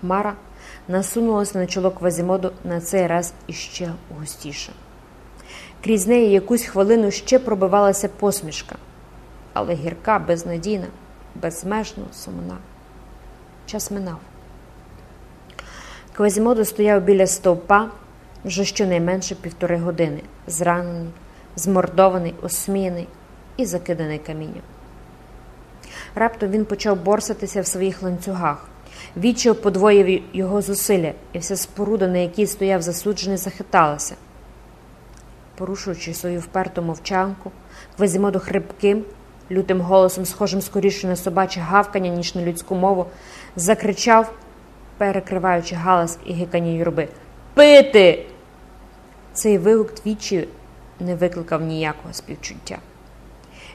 Хмара насунулася на чоло Квазімоду на цей раз іще густіше. Крізь неї якусь хвилину ще пробивалася посмішка, але гірка, безнадійна, безмежно сумна. Час минав. Квазімодо стояв біля стовпа вже щонайменше півтори години, зранений, змордований, осміяний і закиданий камінням. Раптом він почав борсатися в своїх ланцюгах. Відчав подвоїв його зусилля, і вся споруда, на якій стояв засуджений, захиталася. Порушуючи свою вперту мовчанку, Квазімодо хрипким, лютим голосом, схожим скоріше на собаче гавкання, ніж на людську мову, закричав, перекриваючи галас і гикання юрби Пити! Цей вигук двічі не викликав ніякого співчуття.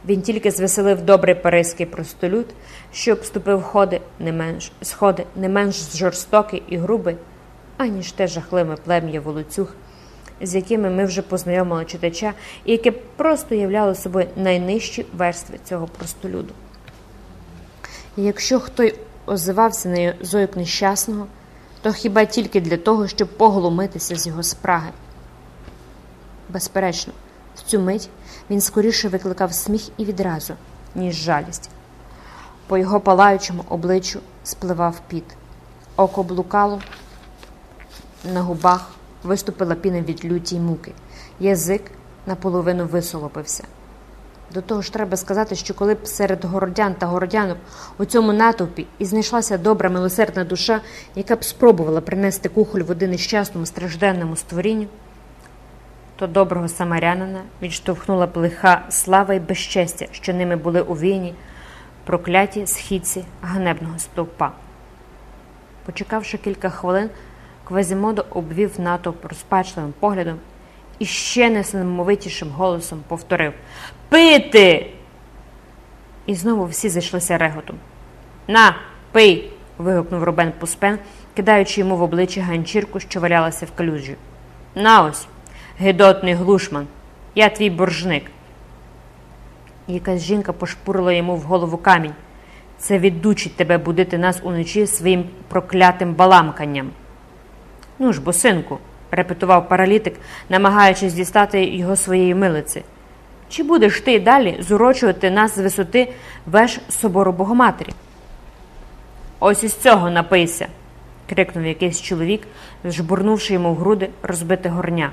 Він тільки звеселив добрий паризький простолюд, що обступив ходи не менш, сходи не менш жорстокий і грубий, аніж те жахливе плем'я волоцюг, з якими ми вже познайомили читача, і яке просто являло собою найнижчі верстви цього простолюду. Якщо хто й озивався на зойк нещасного, то хіба тільки для того, щоб поглумитися з його спраги. Безперечно, в цю мить він скоріше викликав сміх і відразу, ніж жалість. По його палаючому обличчю спливав піт. Око блукало, на губах виступила піна від люті й муки. Язик наполовину висолопився. До того ж, треба сказати, що коли б серед городян та городянок у цьому натовпі і знайшлася добра милосердна душа, яка б спробувала принести кухоль води нещасному стражденному створінню, то доброго самарянина відштовхнула б лиха слава й безчестя, що ними були увіяні прокляті східці ганебного стовпа. Почекавши кілька хвилин, Квазімодо обвів натовп розпачливим поглядом і ще несамовитішим голосом повторив Пити. І знову всі зайшлися реготом. На, пий. вигукнув Робен Пуспен, кидаючи йому в обличчя ганчірку, що валялася в калюжі. На ось, гидотний глушман, я твій боржник. Якась жінка пошпурила йому в голову камінь. Це віддучить тебе будити нас уночі своїм проклятим баламканням. Ну ж, бо, синку, репетував паралітик, намагаючись дістати його своєї милиці. Чи будеш ти далі зурочувати нас з висоти веж собору Богоматері? Ось із цього напийся, крикнув якийсь чоловік, жбурнувши йому в груди розбите горня.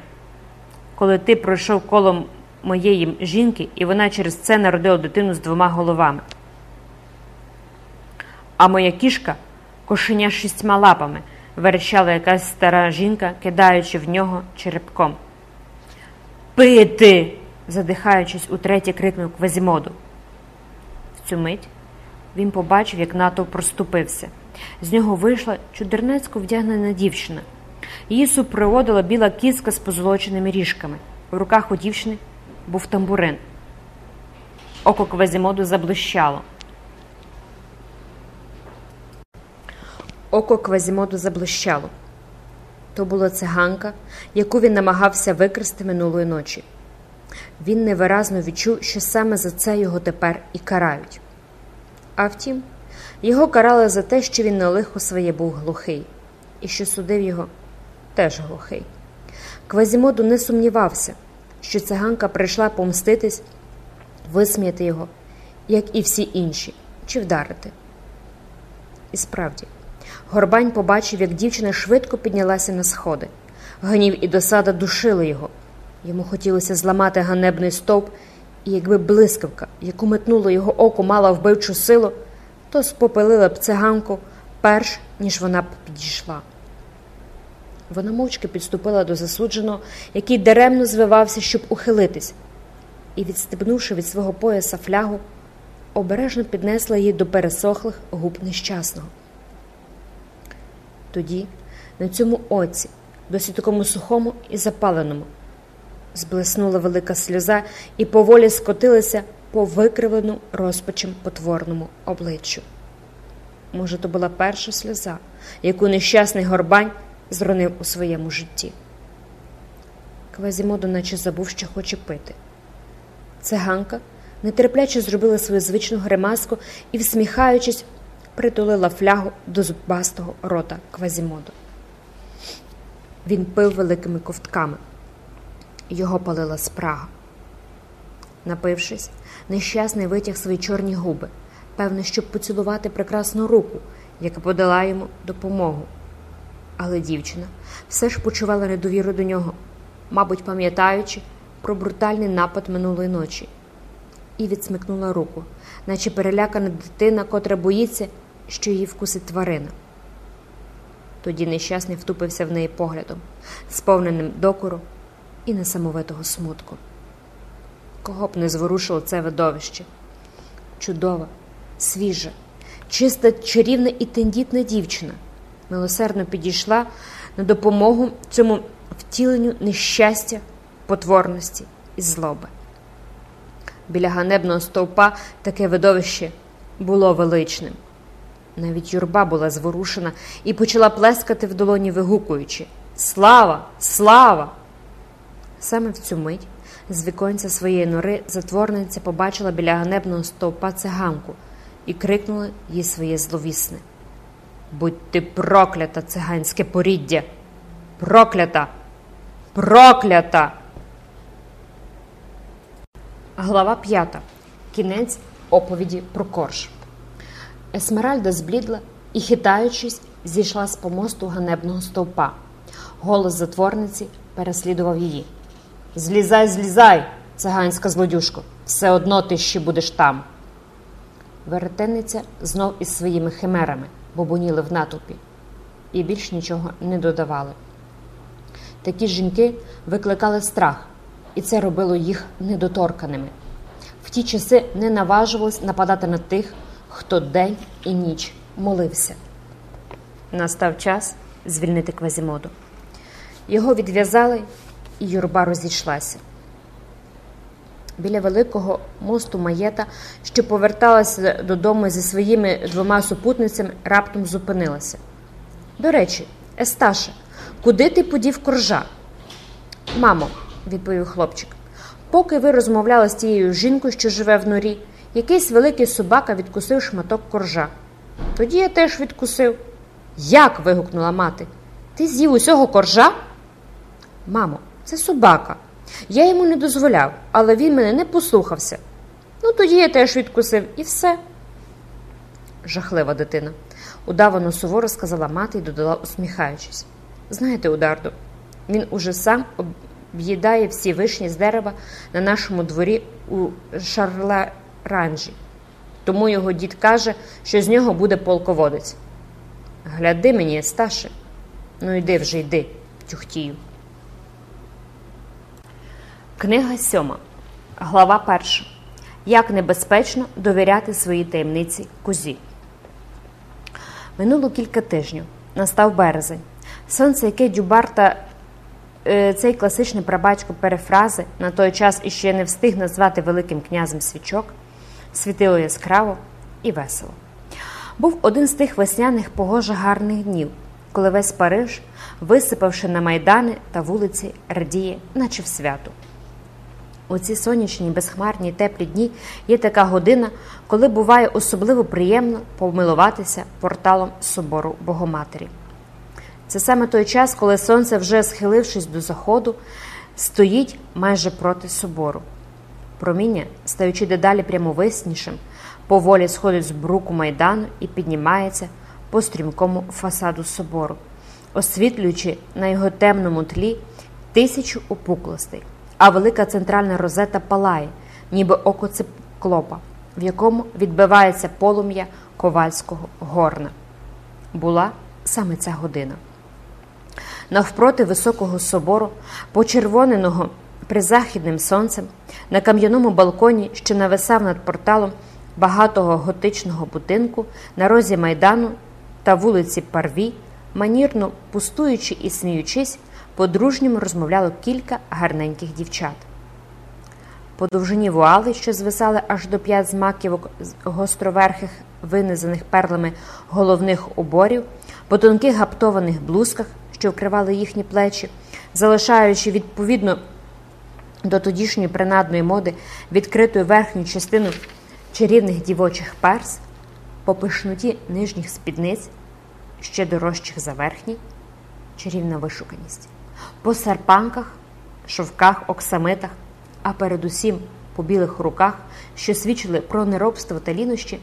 Коли ти пройшов коло моєї жінки, і вона через це народила дитину з двома головами. А моя кішка кошеня з шістьма лапами, верещала якась стара жінка, кидаючи в нього черепком. Пити! задихаючись, утретє крикнув Квазімоду. В цю мить він побачив, як натовп проступився. З нього вийшла чудернацько вдягнена дівчина. Її супроводила біла кіска з позолоченими ріжками. В руках у дівчини був тамбурин. Око Квазімоду заблищало. Око Квазімоду заблищало. То була циганка, яку він намагався викрасти минулої ночі. Він невиразно відчув, що саме за це його тепер і карають. А втім, його карали за те, що він на лихо своє був глухий, і що судив його теж глухий. Квазімоду не сумнівався, що циганка прийшла помститись, висміяти його, як і всі інші, чи вдарити. І справді, Горбань побачив, як дівчина швидко піднялася на сходи. Гнів і досада душили його. Йому хотілося зламати ганебний стовп, і якби блискавка, яку метнуло його око, мала вбивчу силу, то спопелила б циганку перш ніж вона б підійшла. Вона мовчки підступила до засудженого, який даремно звивався, щоб ухилитись, і, відстебнувши від свого пояса флягу, обережно піднесла її до пересохлих губ нещасного. Тоді, на цьому оці, досить такому сухому і запаленому, зблиснула велика сльоза і поволі скотилася по викривлену розпачем потворному обличчю. Може, то була перша сльоза, яку нещасний горбань зронив у своєму житті. Квазімодо наче забув, що хоче пити. Циганка нетерпляче зробила свою звичну гримаску і, всміхаючись, притулила флягу до зубастого рота Квазімоду. Він пив великими ковтками. Його палила спрага. Напившись, нещасний витяг свої чорні губи, певне, щоб поцілувати прекрасну руку, яка подала йому допомогу. Але дівчина все ж почувала недовіру до нього, мабуть, пам'ятаючи про брутальний напад минулої ночі, і відсмикнула руку, наче перелякана дитина, котра боїться, що її вкусить тварина. Тоді нещасний втупився в неї поглядом, сповненим докору і несамовитого смутку. Кого б не зворушило це видовище? Чудова, свіжа, чиста, чарівна і тендітна дівчина милосердно підійшла на допомогу цьому втіленню нещастя, потворності і злоби. Біля ганебного стовпа таке видовище було величним. Навіть юрба була зворушена і почала плескати в долоні, вигукуючи Слава! Слава! Саме в цю мить з віконця своєї нори затворниця побачила біля ганебного стовпа циганку і крикнула їй своє зловісне. Будь ти проклята, циганське поріддя! Проклята! Проклята! Глава п'ята. Кінець оповіді про корж. Есмеральда зблідла і, хитаючись, зійшла з помосту ганебного стовпа. Голос затворниці переслідував її. Злізай, злізай, циганська злодюшко, все одно ти ще будеш там. Веретенниця знов із своїми химерами бобоніли в натовпі і більш нічого не додавали. Такі жінки викликали страх, і це робило їх недоторканими. В ті часи не наважувались нападати на тих, хто день і ніч молився. Настав час звільнити Квазімоду. Його відв'язали, і юрба розійшлася. Біля великого мосту маєта, що поверталася додому зі своїми двома супутницями, раптом зупинилася. До речі, Есташе, куди ти подів коржа? Мамо, відповів хлопчик, поки ви розмовляли з тією жінкою, що живе в норі, якийсь великий собака відкусив шматок коржа. Тоді я теж відкусив. Як? вигукнула мати. Ти з'їв усього коржа? Мамо, це собака. Я йому не дозволяв, але він мене не послухався. Ну, тоді я теж відкусив і все. Жахлива дитина. Удавано суворо сказала мати і додала, усміхаючись. Знаєте, Ударду, він уже сам об'їдає всі вишні з дерева на нашому дворі у Шарлеранжі. Тому його дід каже, що з нього буде полководець. Гляди мені, Сташе. Ну йди вже йди, тюхтію. Книга сьома. Глава перша. Як небезпечно довіряти свої таємниці козі. Минуло кілька тижнів. Настав березень. Сонце, яке Дюбарта, е, цей класичний прабатько перефрази, на той час іще не встиг назвати Великим князем свічок, світило яскраво і весело. Був один з тих весняних погожих гарних днів, коли весь Париж, висипавши на майдани та вулиці, радіє, наче в свято. У ці сонячні, безхмарні, теплі дні є така година, коли буває особливо приємно помилуватися порталом собору Богоматері. Це саме той час, коли сонце, вже схилившись до заходу, стоїть майже проти собору. Проміння, стаючи дедалі прямовиснішим, поволі сходить з бруку майдану і піднімається по стрімкому фасаду собору, освітлюючи на його темному тлі тисячу опуклостей а велика центральна розета палає, ніби око циклопа, в якому відбивається полум'я ковальського горна. Була саме ця година. Навпроти високого собору, почервоненого призахідним сонцем, на кам'яному балконі, що нависав над порталом багатого готичного будинку на розі майдану та вулиці Парві, манірно пустуючи і сміючись, по-дружньому розмовляло кілька гарненьких дівчат. По довжині вуали, що звисали аж до п'ять змаківок гостроверхих, винизаних перлами головних уборів, по тонких гаптованих блузках, що вкривали їхні плечі, залишаючи відповідно до тодішньої принадної моди відкритою верхню частину чарівних дівочих перс, по пишноті нижніх спідниць, ще дорожчих за верхні, чарівна вишуканість, по серпанках, шовках, оксамитах, а передусім по білих руках, що свідчили про неробство та лінощі,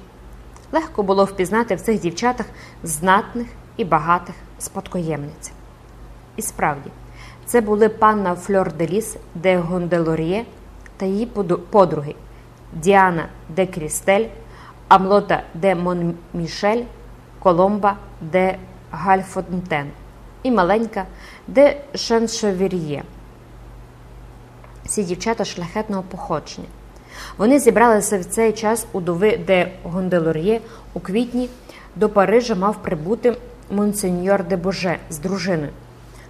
легко було впізнати в цих дівчатах знатних і багатих спадкоємниць. І справді, це були панна Фльор де Ліс де Гонделор'є та її подруги Діана де Крістель, Амлота де Монмішель, Коломба де Гальфонтен і маленька де Шаншовір'є. Ці дівчата шляхетного походження. Вони зібралися в цей час у дови де Гонделор'є у квітні до Парижа мав прибути монсеньор де Боже з дружиною,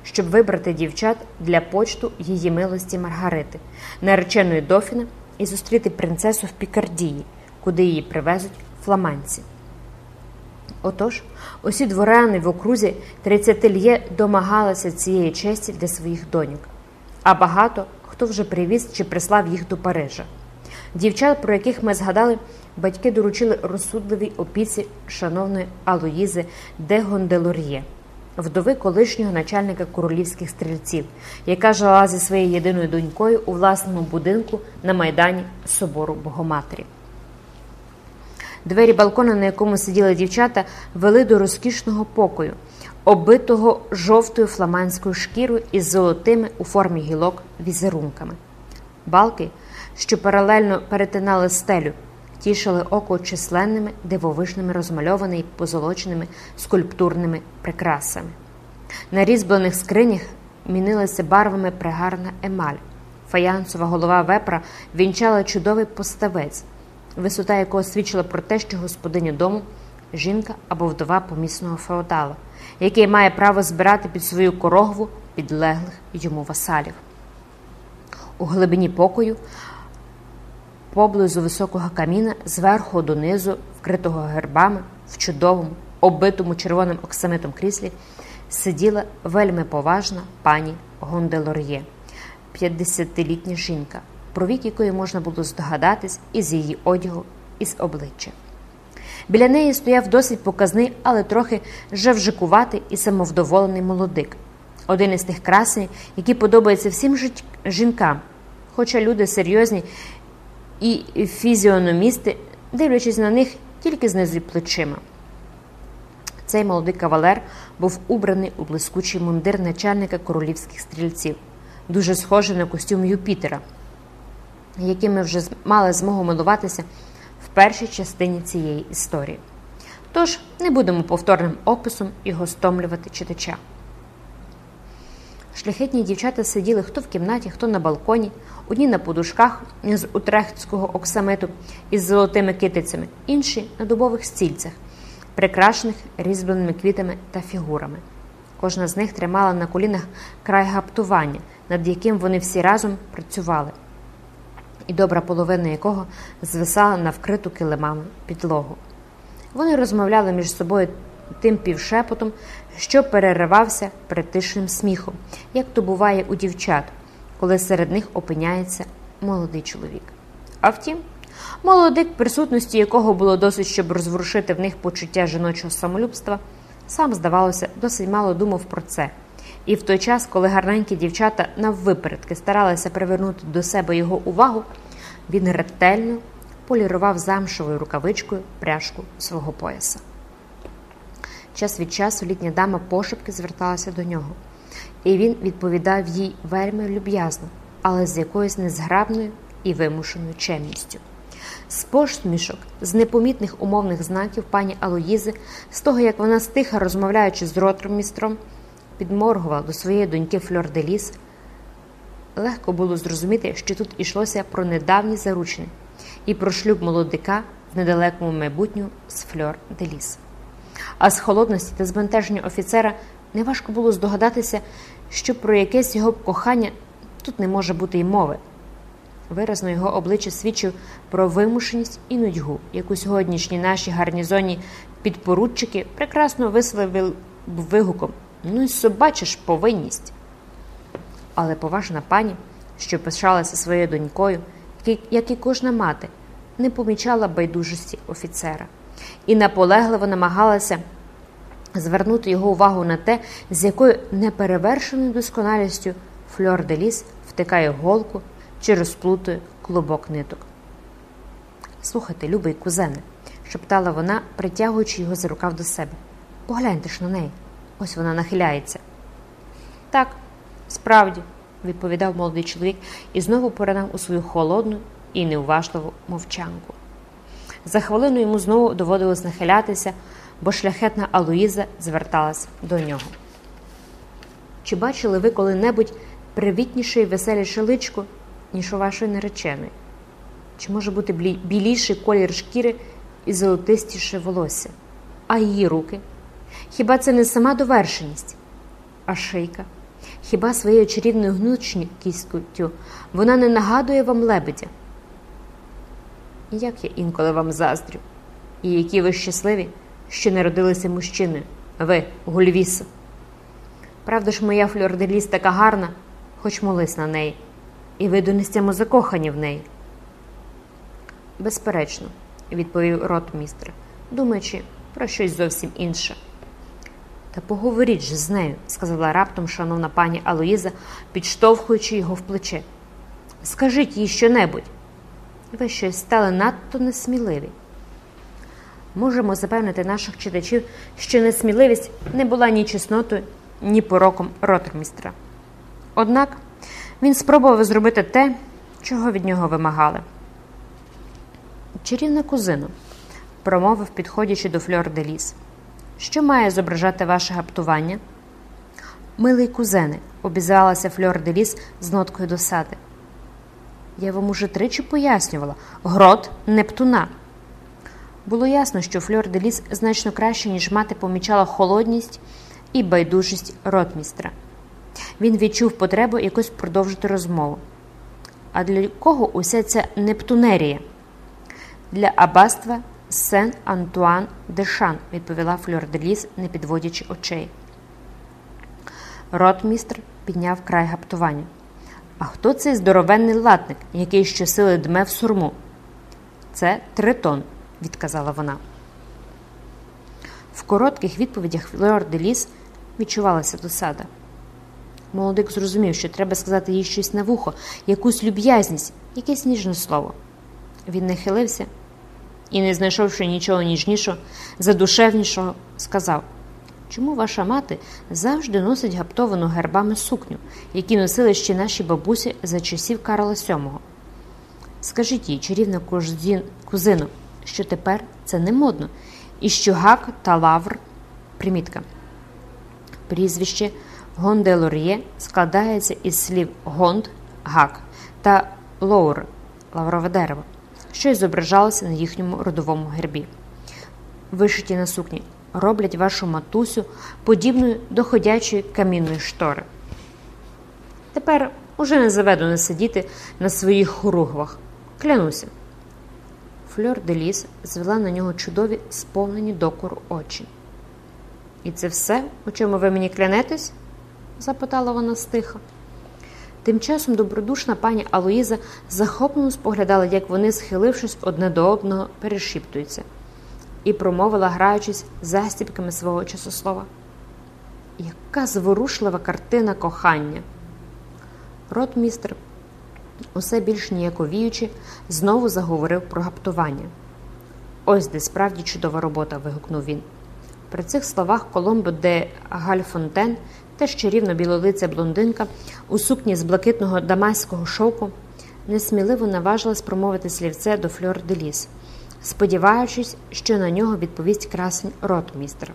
щоб вибрати дівчат для почту її милості Маргарити, нареченої дофіна, і зустріти принцесу в Пікардії, куди її привезуть фламандці. Отож, усі дворяни в окрузі 30 лє домагалися цієї честі для своїх доньок, а багато хто вже привіз чи прислав їх до Парижа. Дівчат, про яких ми згадали, батьки доручили розсудливій опіці шановної Алоїзи де Гонделор'є, вдови колишнього начальника королівських стрільців, яка жила зі своєю єдиною донькою у власному будинку на майдані Собору Богоматері. Двері балкона, на якому сиділи дівчата, вели до розкішного покою, оббитого жовтою фламандською шкірою із золотими у формі гілок візерунками. Балки, що паралельно перетинали стелю, тішили око численними дивовижними розмальованими і позолоченими скульптурними прикрасами. На різьблених скринях мінилася барвами пригарна емаль. Фаянсова голова вепра вінчала чудовий поставець, висота якого свідчила про те, що господиня дому жінка або вдова помісного феодала, який має право збирати під свою корогву підлеглих йому васалів. У глибині покою, поблизу високого каміна, зверху донизу, вкритого гербами, в чудовому, оббитому червоним оксамитом кріслі, сиділа вельми поважна пані Гонделор'є, 50-літня жінка, про вік якої можна було здогадатись із її одягу, із обличчя. Біля неї стояв досить показний, але трохи жевжикуватий і самовдоволений молодик, один із тих красень, які подобаються всім жінкам, хоча люди серйозні і фізіономісти, дивлячись на них тільки знизу плечима. Цей молодий кавалер був убраний у блискучий мундир начальника королівських стрільців, дуже схожий на костюм Юпітера, яким ми вже мали змогу милуватися в першій частині цієї історії. Тож не будемо повторним описом його стомлювати читача. Шляхетні дівчата сиділи хто в кімнаті, хто на балконі, одні на подушках з утрехтського оксамиту із золотими китицями, інші на дубових стільцях, прикрашених різьбленими квітами та фігурами. Кожна з них тримала на колінах край гаптування, над яким вони всі разом працювали, і добра половина якого звисала на вкриту килимами підлогу. Вони розмовляли між собою тим півшепотом, що переривався притишним сміхом, як то буває у дівчат, коли серед них опиняється молодий чоловік. А втім, молодик, присутності якого було досить, щоб розворушити в них почуття жіночого самолюбства, сам, здавалося, досить мало думав про це. І в той час, коли гарненькі дівчата наввипередки старалися привернути до себе його увагу, він ретельно полірував замшовою рукавичкою пряжку свого пояса. Час від часу літня дама пошепки зверталася до нього, і він відповідав їй вельми люб'язно, але з якоюсь незграбною і вимушеною чемністю. З посмішок, з непомітних умовних знаків пані Алоїзи, з того, як вона стиха, розмовляючи з ротмістром, підморгувала до своєї доньки Фльор де Ліс, легко було зрозуміти, що тут йшлося про недавні заручини і про шлюб молодика в недалекому майбутньому з Фльор де Ліс. А з холодності та збентеження офіцера неважко було здогадатися, що про якесь його кохання тут не може бути й мови. Виразно його обличчя свідчив про вимушеність і нудьгу, яку сьогоднішні наші гарнізонні підпоручики прекрасно висловили вигуком ну й собачиш повинність. Але поважна пані, що пишалася своєю донькою, як і кожна мати, не помічала байдужості офіцера і наполегливо намагалася звернути його увагу на те, з якою неперевершеною досконалістю Фльор де Ліс втикає голку чи розплутує клубок ниток. Слухайте, любий кузене, шептала вона, притягуючи його за рукав до себе. Погляньте ж на неї. Ось вона нахиляється. Так, справді, відповідав молодий чоловік і знову поринав у свою холодну і неуважливу мовчанку. За хвилину йому знову доводилось нахилятися, бо шляхетна Алуїза зверталась до нього. Чи бачили ви коли-небудь привітніше і веселіше личко, ніж у вашої нареченої? Чи може бути біліший колір шкіри і золотистіше волосся? А її руки? Хіба це не сама довершеність? А шийка? Хіба своєю чарівною гнучкістю вона не нагадує вам лебедя? Як я інколи вам заздрю, і які ви щасливі, що народилися мужчиною, ви, Гульвісо. Правда ж, моя фльорделіс така гарна, хоч молись на неї, і ви донестямо закохані в неї. Безперечно, відповів ротмістр, думаючи про щось зовсім інше. Та поговоріть же з нею, сказала раптом шановна пані Алоїза, підштовхуючи його в плече. Скажіть їй щонебудь. Ви щось стали надто несміливі. Можемо запевнити наших читачів, що несміливість не була ні чеснотою, ні пороком ротмістра. Однак він спробував зробити те, чого від нього вимагали. Чарівна кузину, промовив, підходячи до фльор де ліс. Що має зображати ваше гаптування? Милий кузене, обізвалася Фльор де ліс з ноткою досади. Я вам уже тричі пояснювала грот Нептуна. Було ясно, що Фльор де ліс значно краще, ніж мати помічала холодність і байдужість ротмістра. Він відчув потребу якось продовжити розмову. А для кого уся ця Нептунерія? Для аббатства Сен Антуан де Шан, відповіла Фльор де Ліс, не підводячи очей. Ротмістр підняв край гаптування. А хто цей здоровенний латник, який щосили дме в сурму? Це тритон, відказала вона. В коротких відповідях Фльор де Ліс відчувалася досада. Молодик зрозумів, що треба сказати їй щось на вухо, якусь люб'язність, якесь ніжне слово. Він нахилився і, не знайшовши нічого ніжнішого, задушевнішого, сказав Чому ваша мати завжди носить гаптовану гербами сукню, які носили ще наші бабусі за часів Карла VII? Скажіть їй, чарівна кузину, що тепер це не модно, і що гак та лавр примітка. Прізвище Гонделор'є складається із слів гонд гак та лоур лаврове дерево, що й зображалося на їхньому родовому гербі. Вишиті на сукні роблять вашу матусю подібною до ходячої камінної штори. Тепер уже не заведено сидіти на своїх хоругвах. Клянуся. Фльор де ліс звела на нього чудові, сповнені докору очі. І це все, у чому ви мені клянетесь? запитала вона стиха. Тим часом добродушна пані Алоїза захоплено споглядала, як вони, схилившись одне до одного, перешіптуються і промовила, граючись застіпками свого часослова. Яка зворушлива картина кохання! Ротмістр, усе більш ніяковіючи, знову заговорив про гаптування. Ось де справді чудова робота. вигукнув він. При цих словах Коломбо де Гальфонтен, теж чарівно білолиця блондинка, у сукні з блакитного дамаського шовку, несміливо наважилась промовити слівце до фльор де ліс сподіваючись, що на нього відповість красень ротмістра.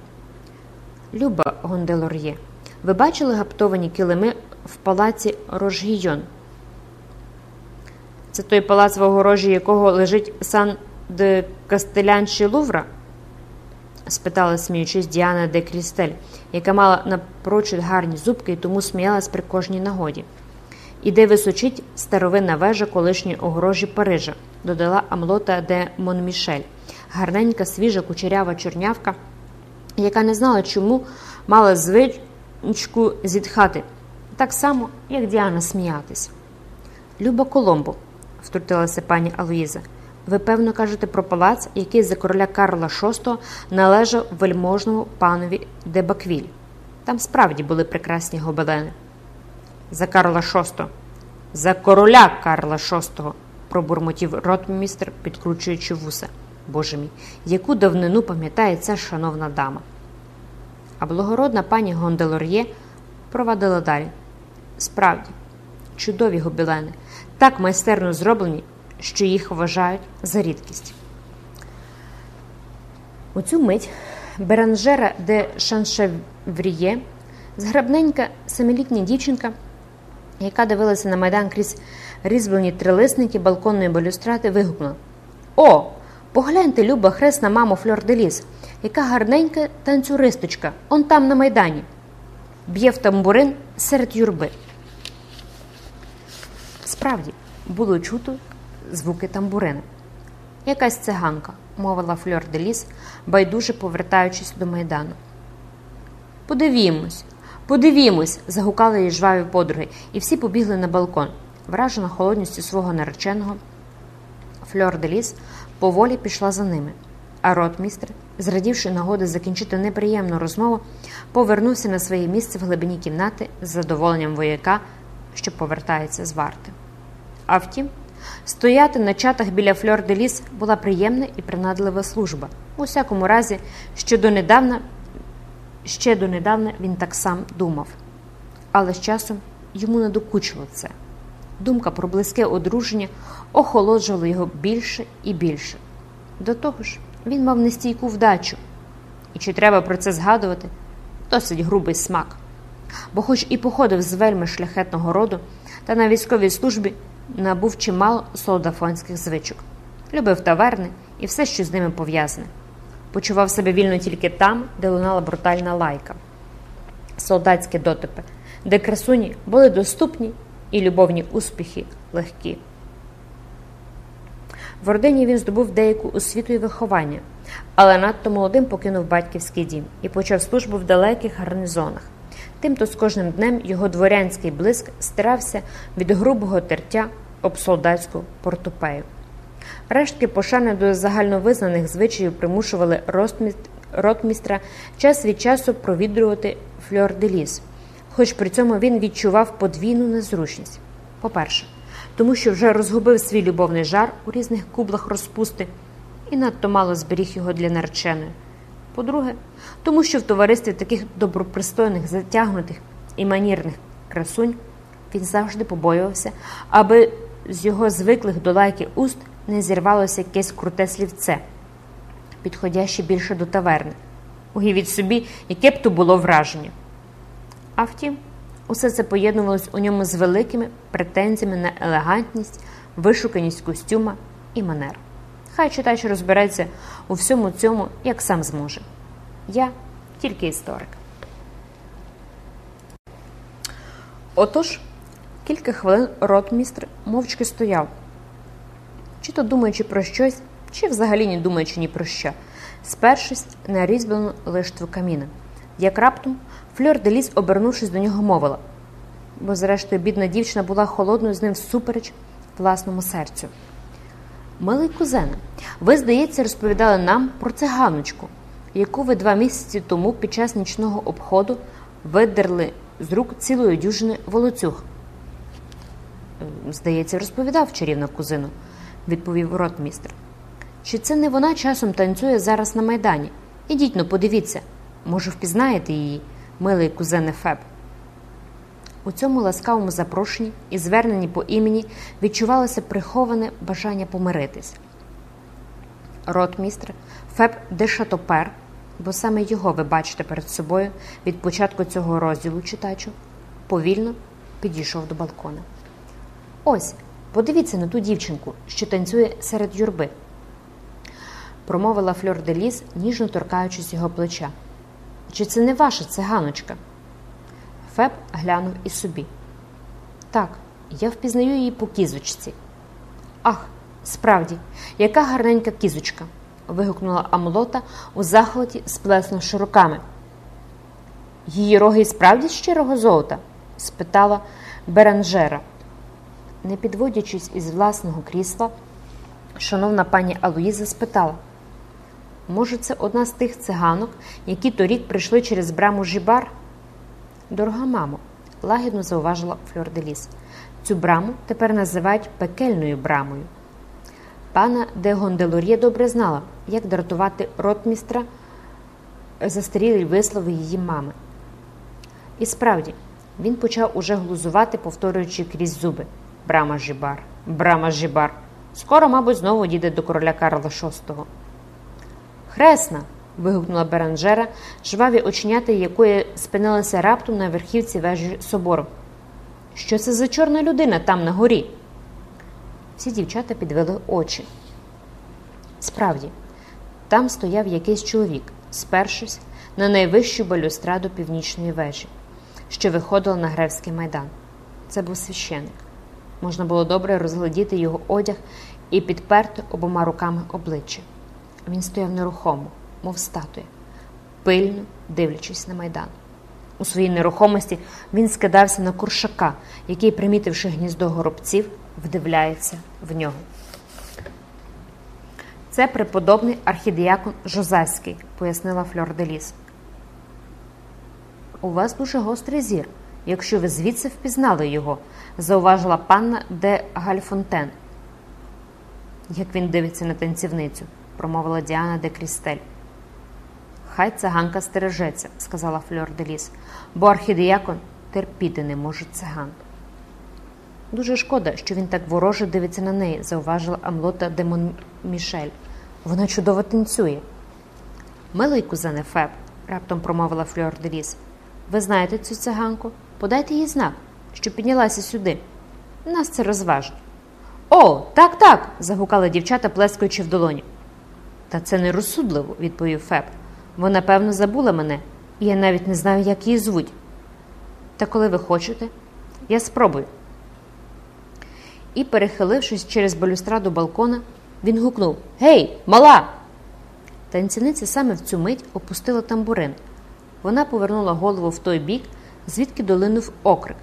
Люба Гонделор'є, ви бачили гаптовані килими в палаці Рожгійон? Це той палац в огорожі якого лежить сан де Кастелян чи Лувра? Спитала, сміючись, Діана де Крістель, яка мала напрочуд гарні зубки і тому сміялась при кожній нагоді. І де височить старовинна вежа колишньої огорожі Парижа додала Амлота де Монмішель, гарненька, свіжа, кучерява чорнявка, яка не знала, чому мала звичку зітхати, так само, як Діана сміятись. Люба Коломбо, втрутилася пані Алоїза, Ви, певно, кажете про палац, який за короля Карла VI належав вельможному панові де Баквіль. Там справді були прекрасні гобелени. За Карла VI. За короля Карла VI, пробурмотів ротмістр, підкручуючи вуса. Боже мій, яку давнину пам'ятає ця шановна дама. А благородна пані Гонделор'є провадила далі. Справді, чудові гобелени, так майстерно зроблені, що їх вважають за рідкість. У цю мить Беранжера де Шаншевріє, зграбненька семилітня дівчинка, яка дивилася на майдан крізь різьблені трилисники балконної балюстради, вигукнула О, погляньте, люба хресна мамо Фльор де Ліс, яка гарненька танцюристочка, он там на майдані. Б'є в тамбурин серед юрби. Справді, було чути звуки тамбурини. Якась циганка, мовила Фльор де Ліс, байдуже повертаючись до майдану. Подивімось, подивімось, загукали її жваві подруги, і всі побігли на балкон, вражена холодністю свого нареченого. Фльор де Ліс поволі пішла за ними, а ротмістр, зрадівши нагоди закінчити неприємну розмову, повернувся на своє місце в глибині кімнати з задоволенням вояка, що повертається з варти. А втім, стояти на чатах біля Фльор де Ліс була приємна і принадлива служба. У всякому разі, що донедавна, ще донедавна він так сам думав. Але з часом йому не докучило це. Думка про близьке одруження охолоджувала його більше і більше. До того ж, він мав нестійку вдачу. І чи треба про це згадувати, досить грубий смак. Бо, хоч і походив з вельми шляхетного роду, та на військовій службі набув чимало солдафонських звичок, любив таверни і все, що з ними пов'язане. Почував себе вільно тільки там, де лунала брутальна лайка, солдатські дотипи, де красуні були доступні і любовні успіхи легкі. В родині він здобув деяку освіту і виховання, але надто молодим покинув батьківський дім і почав службу в далеких гарнизонах. Тимто з кожним днем його дворянський блиск стирався від грубого тертя об солдатську портупею. Рештки пошани до загальновизнаних звичаїв примушували ротмістра час від часу провідрювати фльор де ліс, хоч при цьому він відчував подвійну незручність. По-перше, тому що вже розгубив свій любовний жар у різних кублах розпусти і надто мало зберіг його для нареченої. По-друге, тому що в товаристві таких добропристойних, затягнутих і манірних красунь він завжди побоювався, аби з його звиклих до лайки уст не зірвалося якесь круте слівце, підходяще більше до таверни. Уявіть собі, яке б то було враження. А втім, усе це поєднувалось у ньому з великими претензіями на елегантність, вишуканість костюма і манер. Хай читач розбереться у всьому цьому, як сам зможе. Я тільки історик. Отож, кілька хвилин ротмістр мовчки стояв, чи то думаючи про щось, чи взагалі не думаючи ні про що, спершись на різьблену лиштву каміна. Як раптом Фльор Деліс, обернувшись до нього, мовила, бо, зрештою, бідна дівчина була холодною з ним всупереч власному серцю. Милий кузене, ви, здається, розповідали нам про циганочку, яку ви два місяці тому під час нічного обходу видерли з рук цілої дюжини волоцюг. Здається, розповідав чарівна кузину, відповів ротмістр. Чи це не вона часом танцює зараз на майдані? Ідіть ну, подивіться, може, впізнаєте її, милий кузене Феб. У цьому ласкавому запрошенні і зверненні по імені відчувалося приховане бажання помиритись. Ротмістр Феб де Шатопер, бо саме його ви бачите перед собою від початку цього розділу читачу, повільно підійшов до балкона. Ось, подивіться на ту дівчинку, що танцює серед юрби, промовила Фльор де Ліс, ніжно торкаючись його плеча. Чи це не ваша циганочка? Феб глянув і собі. Так, я впізнаю її по кізочці. Ах, справді, яка гарненька кізочка. вигукнула Амлота у захваті, сплеснувши руками. Її роги справді щирого золота? спитала Беранжера. Не підводячись із власного крісла, Шановна пані Алоїза спитала, може, це одна з тих циганок, які торік прийшли через браму Жібар? Дорога мамо, лагідно зауважила Фльорделіс. Цю браму тепер називають пекельною брамою. Пана де Гонделор'є добре знала, як дратувати ротмістра застарілі вислови її мами. І справді, він почав уже глузувати, повторюючи крізь зуби Брама Жібар, Брама Жібар. Скоро, мабуть, знову дійде до короля Карла VI. Хресна. Вигукнула Беранжера, жваві оченята якої спинилися раптом на верхівці вежі собору. Що це за чорна людина там на горі? Всі дівчата підвели очі. Справді, там стояв якийсь чоловік, спершись на найвищу балюстраду північної вежі, що виходила на Гревський майдан. Це був священик. Можна було добре розглядіти його одяг і підперти обома руками обличчя. Він стояв нерухомо, мов статуя, пильно дивлячись на майдан. У своїй нерухомості він скидався на куршака, який, примітивши гніздо горобців, вдивляється в нього. Це преподобний архідіакон Жозаський, пояснила Фльор Деліс. У вас дуже гострий зір, якщо ви звідси впізнали його, зауважила панна де Гальфонтен. Як він дивиться на танцівницю, промовила Діана де Крістель. Хай циганка стережеться, сказала Фльор Деліс, бо архідіякон терпіти не може циган. Дуже шкода, що він так вороже дивиться на неї, зауважила Амлота де Монмішель. Вона чудово танцює. Милий кузене Феб, раптом промовила Фльор Деліс. Ви знаєте цю циганку? Подайте їй знак, що піднялася сюди. Нас це розважить. О, так, так. загукали дівчата, плескаючи в долоні. Та це не розсудливо, відповів Феб. Вона, певно, забула мене, і я навіть не знаю, як її звуть. Та коли ви хочете, я спробую. І, перехилившись через балюстраду балкона, він гукнув Гей, мала! Танцівниця саме в цю мить опустила тамбурин. Вона повернула голову в той бік, звідки долинув окрик.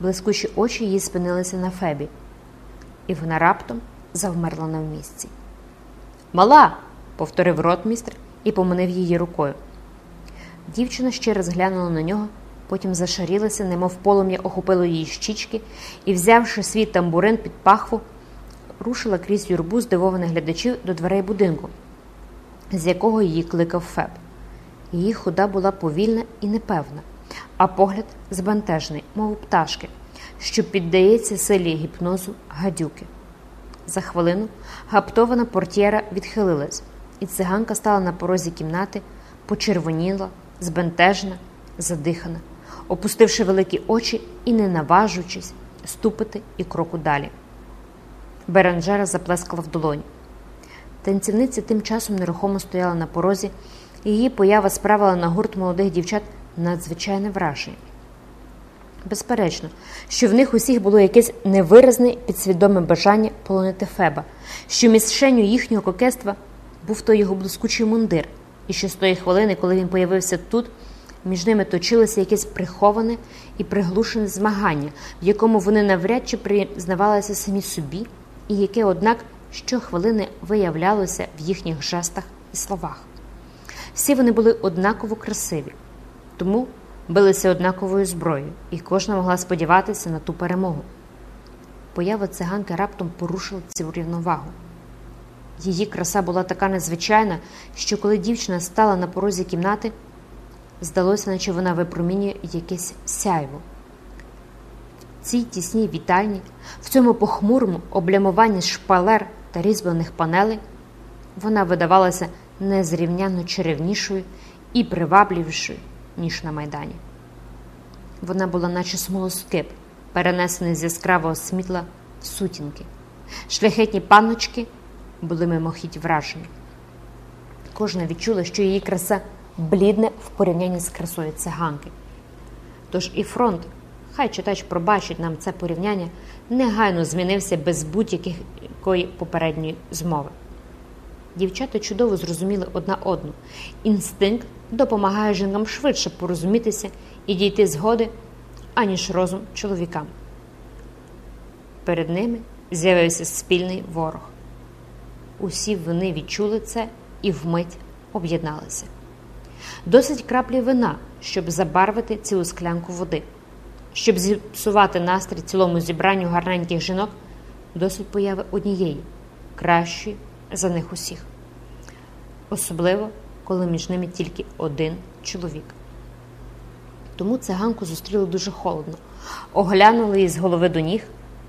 Блискучі очі її спинилися на фебі, і вона раптом завмерла на місці. Мала! повторив ротмістр і поманив її рукою. Дівчина ще раз глянула на нього, потім зашарілася, немов полум'я охопило її щічки, і, взявши свій тамбурин під пахву, рушила крізь юрбу здивованих глядачів до дверей будинку, з якого її кликав Феб. Її худа була повільна і непевна, а погляд збентежений, мов пташки, що піддається силі гіпнозу гадюки. За хвилину гаптована портьєра відхилилась, і циганка стала на порозі кімнати, почервоніла, збентежена, задихана, опустивши великі очі і не наважуючись ступити і кроку далі. Беранжера заплескала в долоні. Танцівниця тим часом нерухомо стояла на порозі, і її поява справила на гурт молодих дівчат надзвичайне враження. Безперечно, що в них усіх було якесь невиразне підсвідоме бажання полонити Феба, що мішенню їхнього кокетства був той його блискучий мундир, і що з тої хвилини, коли він появився тут, між ними точилося якесь приховане і приглушене змагання, в якому вони навряд чи признавалися самі собі, і яке, однак, щохвилини виявлялося в їхніх жестах і словах. Всі вони були однаково красиві, тому билися однаковою зброєю, і кожна могла сподіватися на ту перемогу. Поява циганки раптом порушила цю рівновагу. Її краса була така незвичайна, що коли дівчина стала на порозі кімнати, здалося, наче вона випромінює якесь сяйво. В цій тісній вітальні, в цьому похмурому облямуванні шпалер та різьблених панелей, вона видавалася незрівняно черевнішою і привабливішою, ніж на майдані. Вона була, наче смолоскип, перенесений з яскравого світла в сутінки. Шляхетні панночки були мимохідь вражені. Кожна відчула, що її краса блідне в порівнянні з красою циганки. Тож і фронт, хай читач пробачить нам це порівняння, негайно змінився без будь-якої попередньої змови. Дівчата чудово зрозуміли одна одну. Інстинкт допомагає жінкам швидше порозумітися і дійти згоди, аніж розум чоловікам. Перед ними з'явився спільний ворог Усі вони відчули це і вмить об'єдналися. Досить краплі вина, щоб забарвити цілу склянку води. Щоб зіпсувати настрій цілому зібранню гарненьких жінок, досить появи однієї, кращої за них усіх. Особливо, коли між ними тільки один чоловік. Тому циганку зустріли дуже холодно, оглянули її з голови до ніг,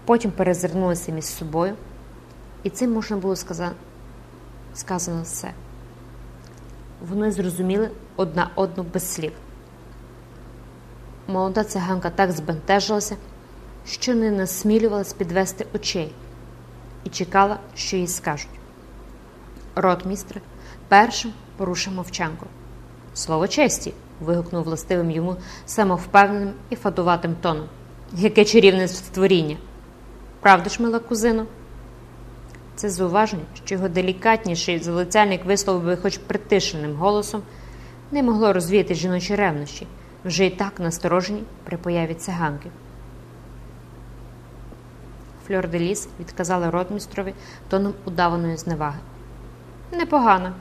потім перезирнулися між собою, і цим можна було сказати, сказано все. Вони зрозуміли одна одну без слів. Молода циганка так збентежилася, що не насмілювалась підвести очей і чекала, що їй скажуть. Ротмістр першим порушив мовчанку. Слово честі. вигукнув властивим йому самовпевненим і фатуватим тоном. Яке чарівне створіння! Правда ж, мила кузино? Це зауваження, що його делікатніший залицяльник висловив би хоч притишеним голосом, не могло розвіяти жіночі ревнощі, вже й так насторожені при появі циганки. Фльор де Ліс відказала ротмістрові тоном удаваної зневаги. Непогано.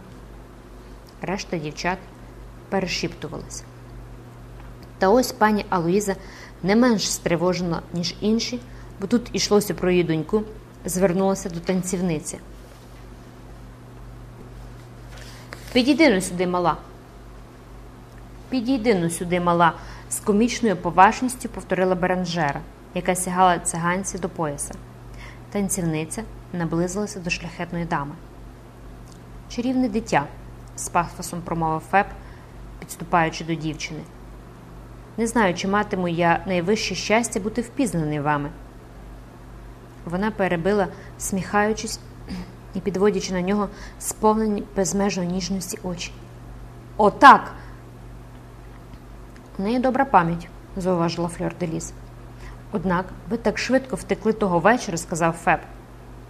Решта дівчат перешіптувалися. Та ось пані Алуїза не менш стривожена, ніж інші, бо тут ішлося про її доньку, звернулася до танцівниці. Підійди ну сюди, мала. Підійди ну сюди, мала, з комічною поважністю повторила Беранжера, яка сягала циганці до пояса. Танцівниця наблизилася до шляхетної дами. Чарівне дитя, з пафосом промовив Феб, підступаючи до дівчини. Не знаю, чи матиму я найвище щастя бути впізнаний вами. Вона перебила, сміхаючись і підводячи на нього сповнені безмежної ніжності очі. Отак. У неї добра пам'ять, зауважила Фльор Деліс. Однак ви так швидко втекли того вечора, сказав Феб.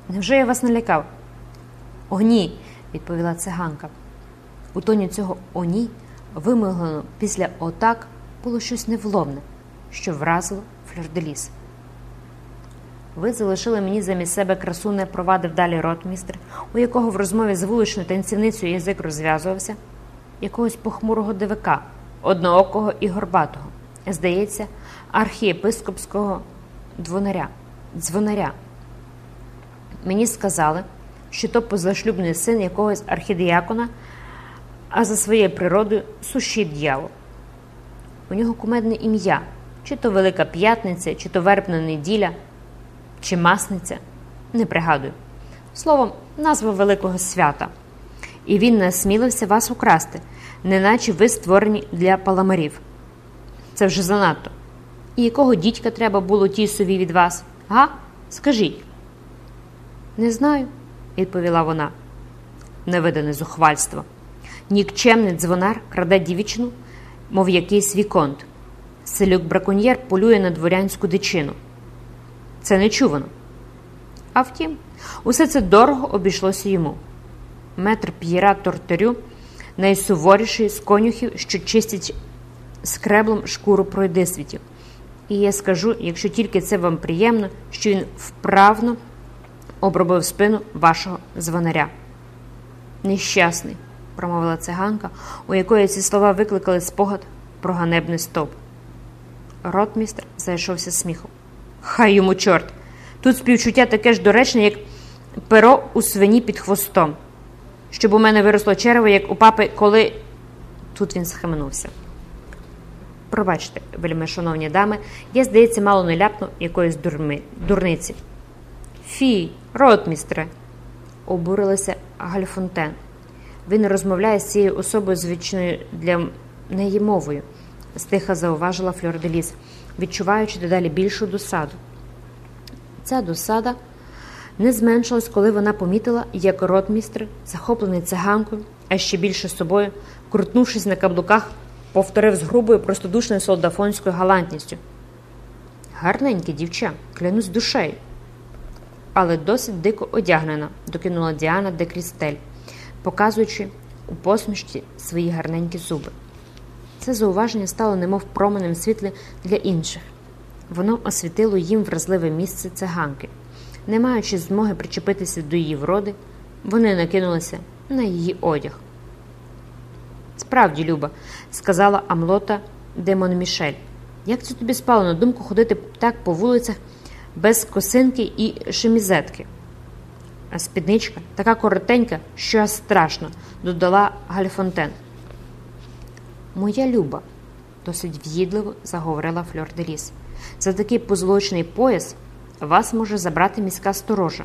Невже я вас налякав? О, ні, відповіла циганка. У тоні цього «о ні» вимовлено після отак було щось невловне, що вразило Фльорделіс. Ви залишили мені замість себе красу, не провадив далі ротмістр, у якого в розмові з вуличною танцівницею язик розв'язувався, якогось похмурого дивика, одноокого і горбатого, здається, архієпископського двонаря, дзвонаря. Мені сказали, що то позашлюбний син якогось архідіякона, а за своєю природою сущий дьявол. У нього кумедне ім'я, чи то Велика П'ятниця, чи то Вербна неділя, чи Масниця, не пригадую. Словом, назва Великого свята. І він насмілився вас украсти, неначе ви створені для паламарів. Це вже занадто. І якого дідька треба було тій сові від вас? Га? Скажіть. Не знаю, відповіла вона. Невидане зухвальство. Нікчемний дзвонар краде дівчину, мов якийсь віконт. Селюк браконьєр полює на дворянську дичину. Це нечувано. А втім, усе це дорого обійшлося йому. Метр п'єра тортерю, найсуворіший з конюхів, що чистять скреблом шкуру пройдисвітів. І я скажу, якщо тільки це вам приємно, що він вправно обробив спину вашого звонаря. Нещасний, промовила циганка, у якої ці слова викликали спогад про ганебний стовп. Ротмістр зайшовся сміхом. Хай йому чорт. Тут співчуття таке ж доречне, як перо у свині під хвостом, щоб у мене виросло черево, як у папи, коли. Тут він схаменувся. Пробачте, вельми, шановні дами, я, здається, мало не ляпнув якоїсь дурми, дурниці. Фі, ротмістре, обурилася Гальфонтен. Він розмовляє з цією особою звичною для неї мовою, стиха зауважила Фльорделіс, відчуваючи дедалі більшу досаду. Ця досада не зменшилась, коли вона помітила, як ротмістр, захоплений циганкою, а ще більше собою, крутнувшись на каблуках, повторив з грубою простодушною солдафонською галантністю. Гарненьке дівча, клянусь душею. Але досить дико одягнена, докинула Діана де Крістель, показуючи у посмішці свої гарненькі зуби. Це зауваження стало немов променем світла для інших. Воно освітило їм вразливе місце циганки. Не маючи змоги причепитися до її вроди, вони накинулися на її одяг. Справді, Люба, сказала Амлота де Монмішель, як це тобі спало на думку ходити так по вулицях без косинки і шемізетки? А спідничка така коротенька, що страшно, додала Гальфонтен. Моя Люба, досить в'їдливо заговорила Фльор де Ліс. За такий позолочений пояс вас може забрати міська сторожа.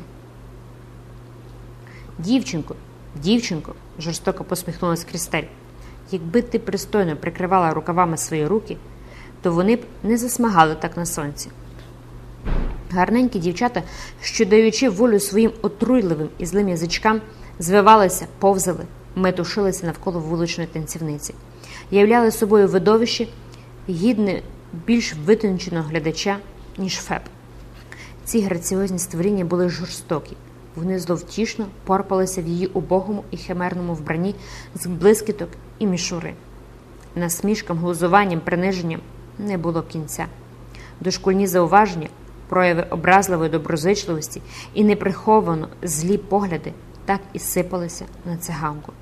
Дівчинко, дівчинко, жорстоко посміхнулась Крістель. Якби ти пристойно прикривала рукавами свої руки, то вони б не засмагали так на сонці. Гарненькі дівчата, що даючи волю своїм отруйливим і злим язичкам, звивалися, повзали, метушилися навколо вуличної танцівниці, являли собою видовище, гідне більш витонченого глядача, ніж Феб. Ці граціозні створіння були жорстокі. Вони зловтішно порпалися в її убогому і химерному вбранні з блискіток і мішури. Насмішкам, глузуванням, приниженням не було кінця. Дошкульні зауваження, прояви образливої доброзичливості і неприховано злі погляди так і сипалися на циганку.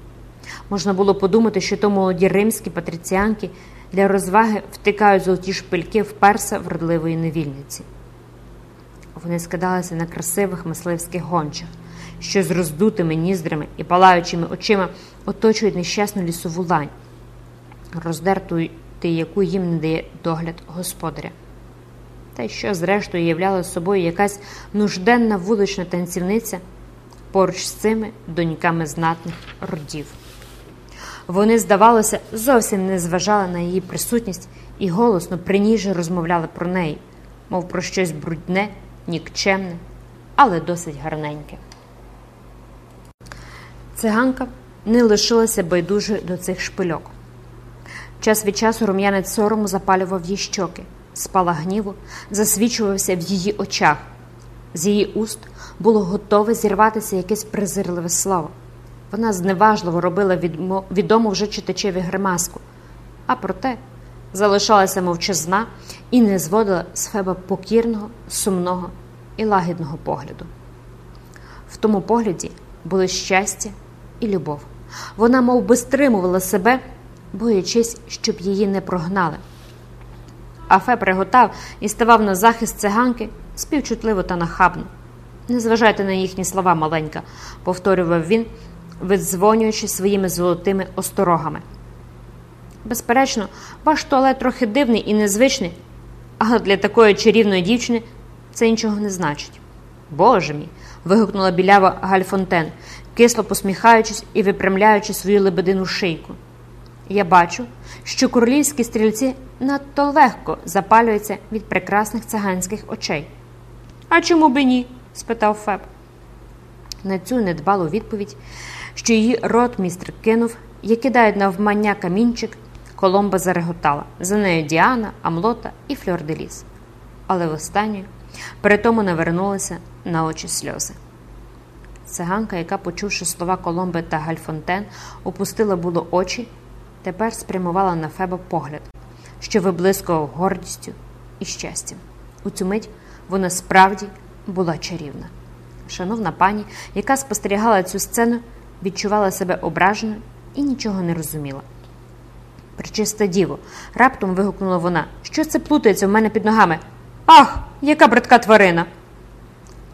Можна було подумати, що то молоді римські патриціанки для розваги втикають золоті шпильки в перса вродливої невільниці. Вони скидалися на красивих мисливських гончих, що з роздутими ніздрами і палаючими очима оточують нещасну лісову лань, роздерту, яку їм не дає догляд господаря. Та й що, зрештою, являла собою якась нужденна вулична танцівниця поруч з цими доньками знатних родів. Вони, здавалося, зовсім не зважали на її присутність і голосно приніже розмовляли про неї, мов про щось брудне нікчемне, але досить гарненьке. Циганка не лишилася байдуже до цих шпильок. Час від часу рум'янець сорому запалював її щоки, спала гніву, засвічувався в її очах. З її уст було готове зірватися якесь презирливе слово. Вона зневажливо робила відому вже читачеві гримаску, а проте залишалася мовчазна і не зводила з Феба покірного, сумного і лагідного погляду. В тому погляді були щастя і любов. Вона мов би, стримувала себе, боячись, щоб її не прогнали. А Феб реготав і ставав на захист циганки співчутливо та нахабно. Не зважайте на їхні слова, маленька, повторював він, видзвонюючи своїми золотими осторогами. Безперечно, ваш туалет трохи дивний і незвичний, але для такої чарівної дівчини це нічого не значить. Боже мій. вигукнула білява Гальфонтен, кисло посміхаючись і випрямляючи свою лебедину шийку. Я бачу, що королівські стрільці надто легко запалюються від прекрасних циганських очей. А чому би ні? спитав Феб. На цю недбалу відповідь, що її ротмістр кинув, як кидають навмання камінчик, Коломба зареготала. За нею Діана, Амлота і Фльорделіс. Але в останню при тому навернулися на очі сльози. Циганка, яка, почувши слова Коломби та Гальфонтен, опустила було очі, тепер спрямувала на Феба погляд, що виблискував гордістю і щастям. У цю мить вона справді була чарівна. Шановна пані, яка спостерігала цю сцену, відчувала себе ображеною і нічого не розуміла. Причиста діво, раптом вигукнула вона, що це плутається в мене під ногами. Ах, яка бридка тварина!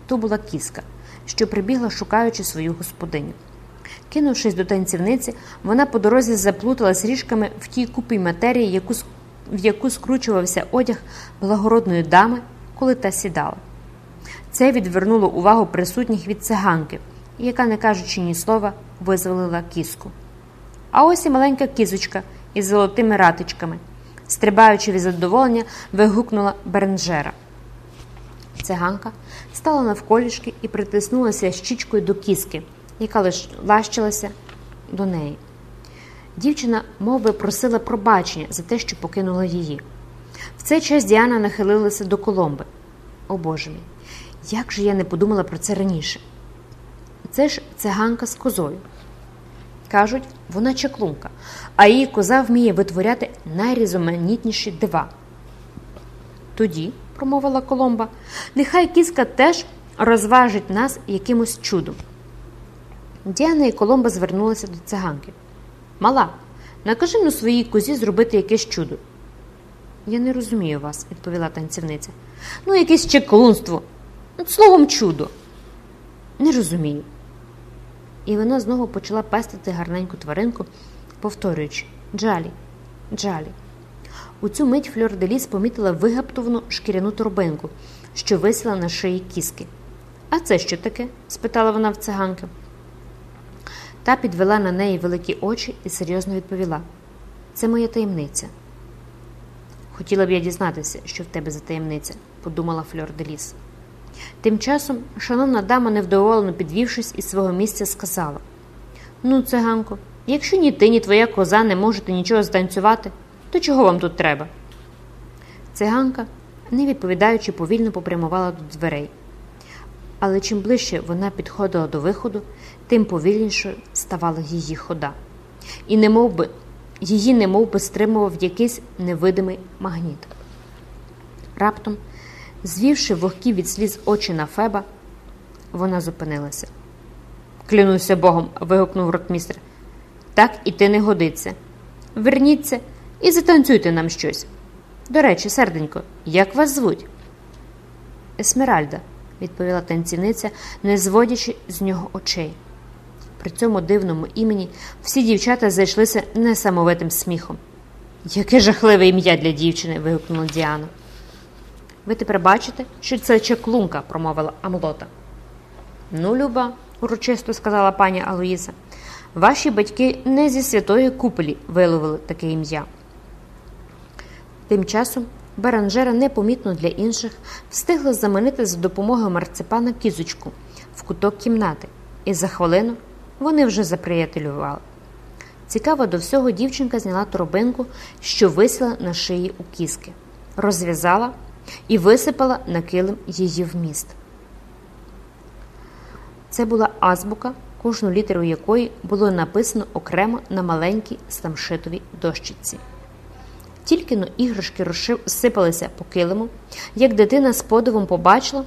То була кіска, що прибігла, шукаючи свою господиню. Кинувшись до танцівниці, вона по дорозі заплуталась ріжками в тій купі матерії, яку, в яку скручувався одяг благородної дами, коли та сідала. Це відвернуло увагу присутніх від циганки, яка, не кажучи ні слова, визволила кіску. А ось і маленька кізочка із золотими ратичками стрибаючи від задоволення, вигукнула Беренжера. Циганка стала навколішки і притиснулася щічкою до кіски, яка лиш лащилася до неї. Дівчина мов би, просила пробачення за те, що покинула її. В цей час Діана нахилилася до коломби. О Боже мій, як же я не подумала про це раніше? Це ж циганка з козою. Кажуть, вона чаклунка, а її коза вміє витворяти найрізноманітніші дива. Тоді, промовила Коломба, нехай кіска теж розважить нас якимось чудом. Діана і Коломба звернулися до циганки. Мала, накажи на своїй козі зробити якесь чудо. Я не розумію вас, відповіла танцівниця. Ну, якесь чеклунство. Словом, чудо. Не розумію. І вона знову почала пестити гарненьку тваринку, повторюючи Джалі, Джалі. У цю мить Фльор Деліс помітила вигаптовану шкіряну торбинку, що висіла на шиї кіски. А це що таке? спитала вона в циганки. Та підвела на неї великі очі і серйозно відповіла: Це моя таємниця. Хотіла б я дізнатися, що в тебе за таємниця, подумала Фльор Деліс. Тим часом шановна дама, невдоволено підвівшись із свого місця, сказала: Ну, циганко, якщо ні ти, ні твоя коза не можете нічого станцювати, то чого вам тут треба? Циганка, не відповідаючи, повільно попрямувала до дверей. Але чим ближче вона підходила до виходу, тим повільніше ставала її хода. І немов би, її немов би стримував якийсь невидимий магніт. Раптом, звівши вогкі від сліз очі на Феба, вона зупинилася. Клянуся Богом. вигукнув ротмістр. Так іти не годиться. Верніться і затанцюйте нам щось. До речі, серденько, як вас звуть? Есмеральда, відповіла танцівниця, не зводячи з нього очей. При цьому дивному імені всі дівчата зайшлися несамовитим сміхом. Яке жахливе ім'я для дівчини. вигукнула Діана. Ви тепер бачите, що це чеклунка, промовила Амлота. Ну, Люба, урочисто сказала пані Алоїса, ваші батьки не зі святої куполі виловили таке ім'я. Тим часом Баранжера непомітно для інших встигла заманити за допомогою марципана кізочку в куток кімнати, і за хвилину вони вже заприятелювали. Цікаво до всього дівчинка зняла торбинку, що висіла на шиї у кіски, розв'язала і висипала на килим її вміст. Це була азбука, кожну літеру якої було написано окремо на маленькій самшитовій дощиці. Тільки но іграшки розсипалися по килиму, як дитина з подивом побачила,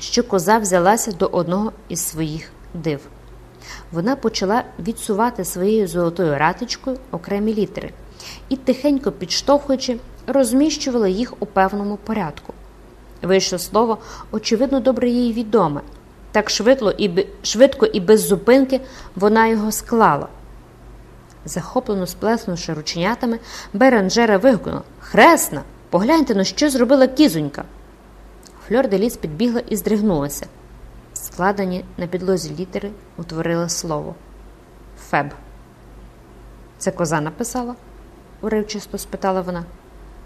що коза взялася до одного із своїх див. Вона почала відсувати своєю золотою ратичкою окремі літери і, тихенько підштовхуючи, розміщувала їх у певному порядку. Вийшло слово, очевидно, добре їй відоме. Так швидко і швидко і без зупинки вона його склала. Захоплено сплеснувши рученятами, Беранжера вигукнула Хресна, погляньте, на що зробила кізонька. Фльор де ліс підбігла і здригнулася. Складені на підлозі літери утворили слово Феб. Це коза написала? уривчисто спитала вона.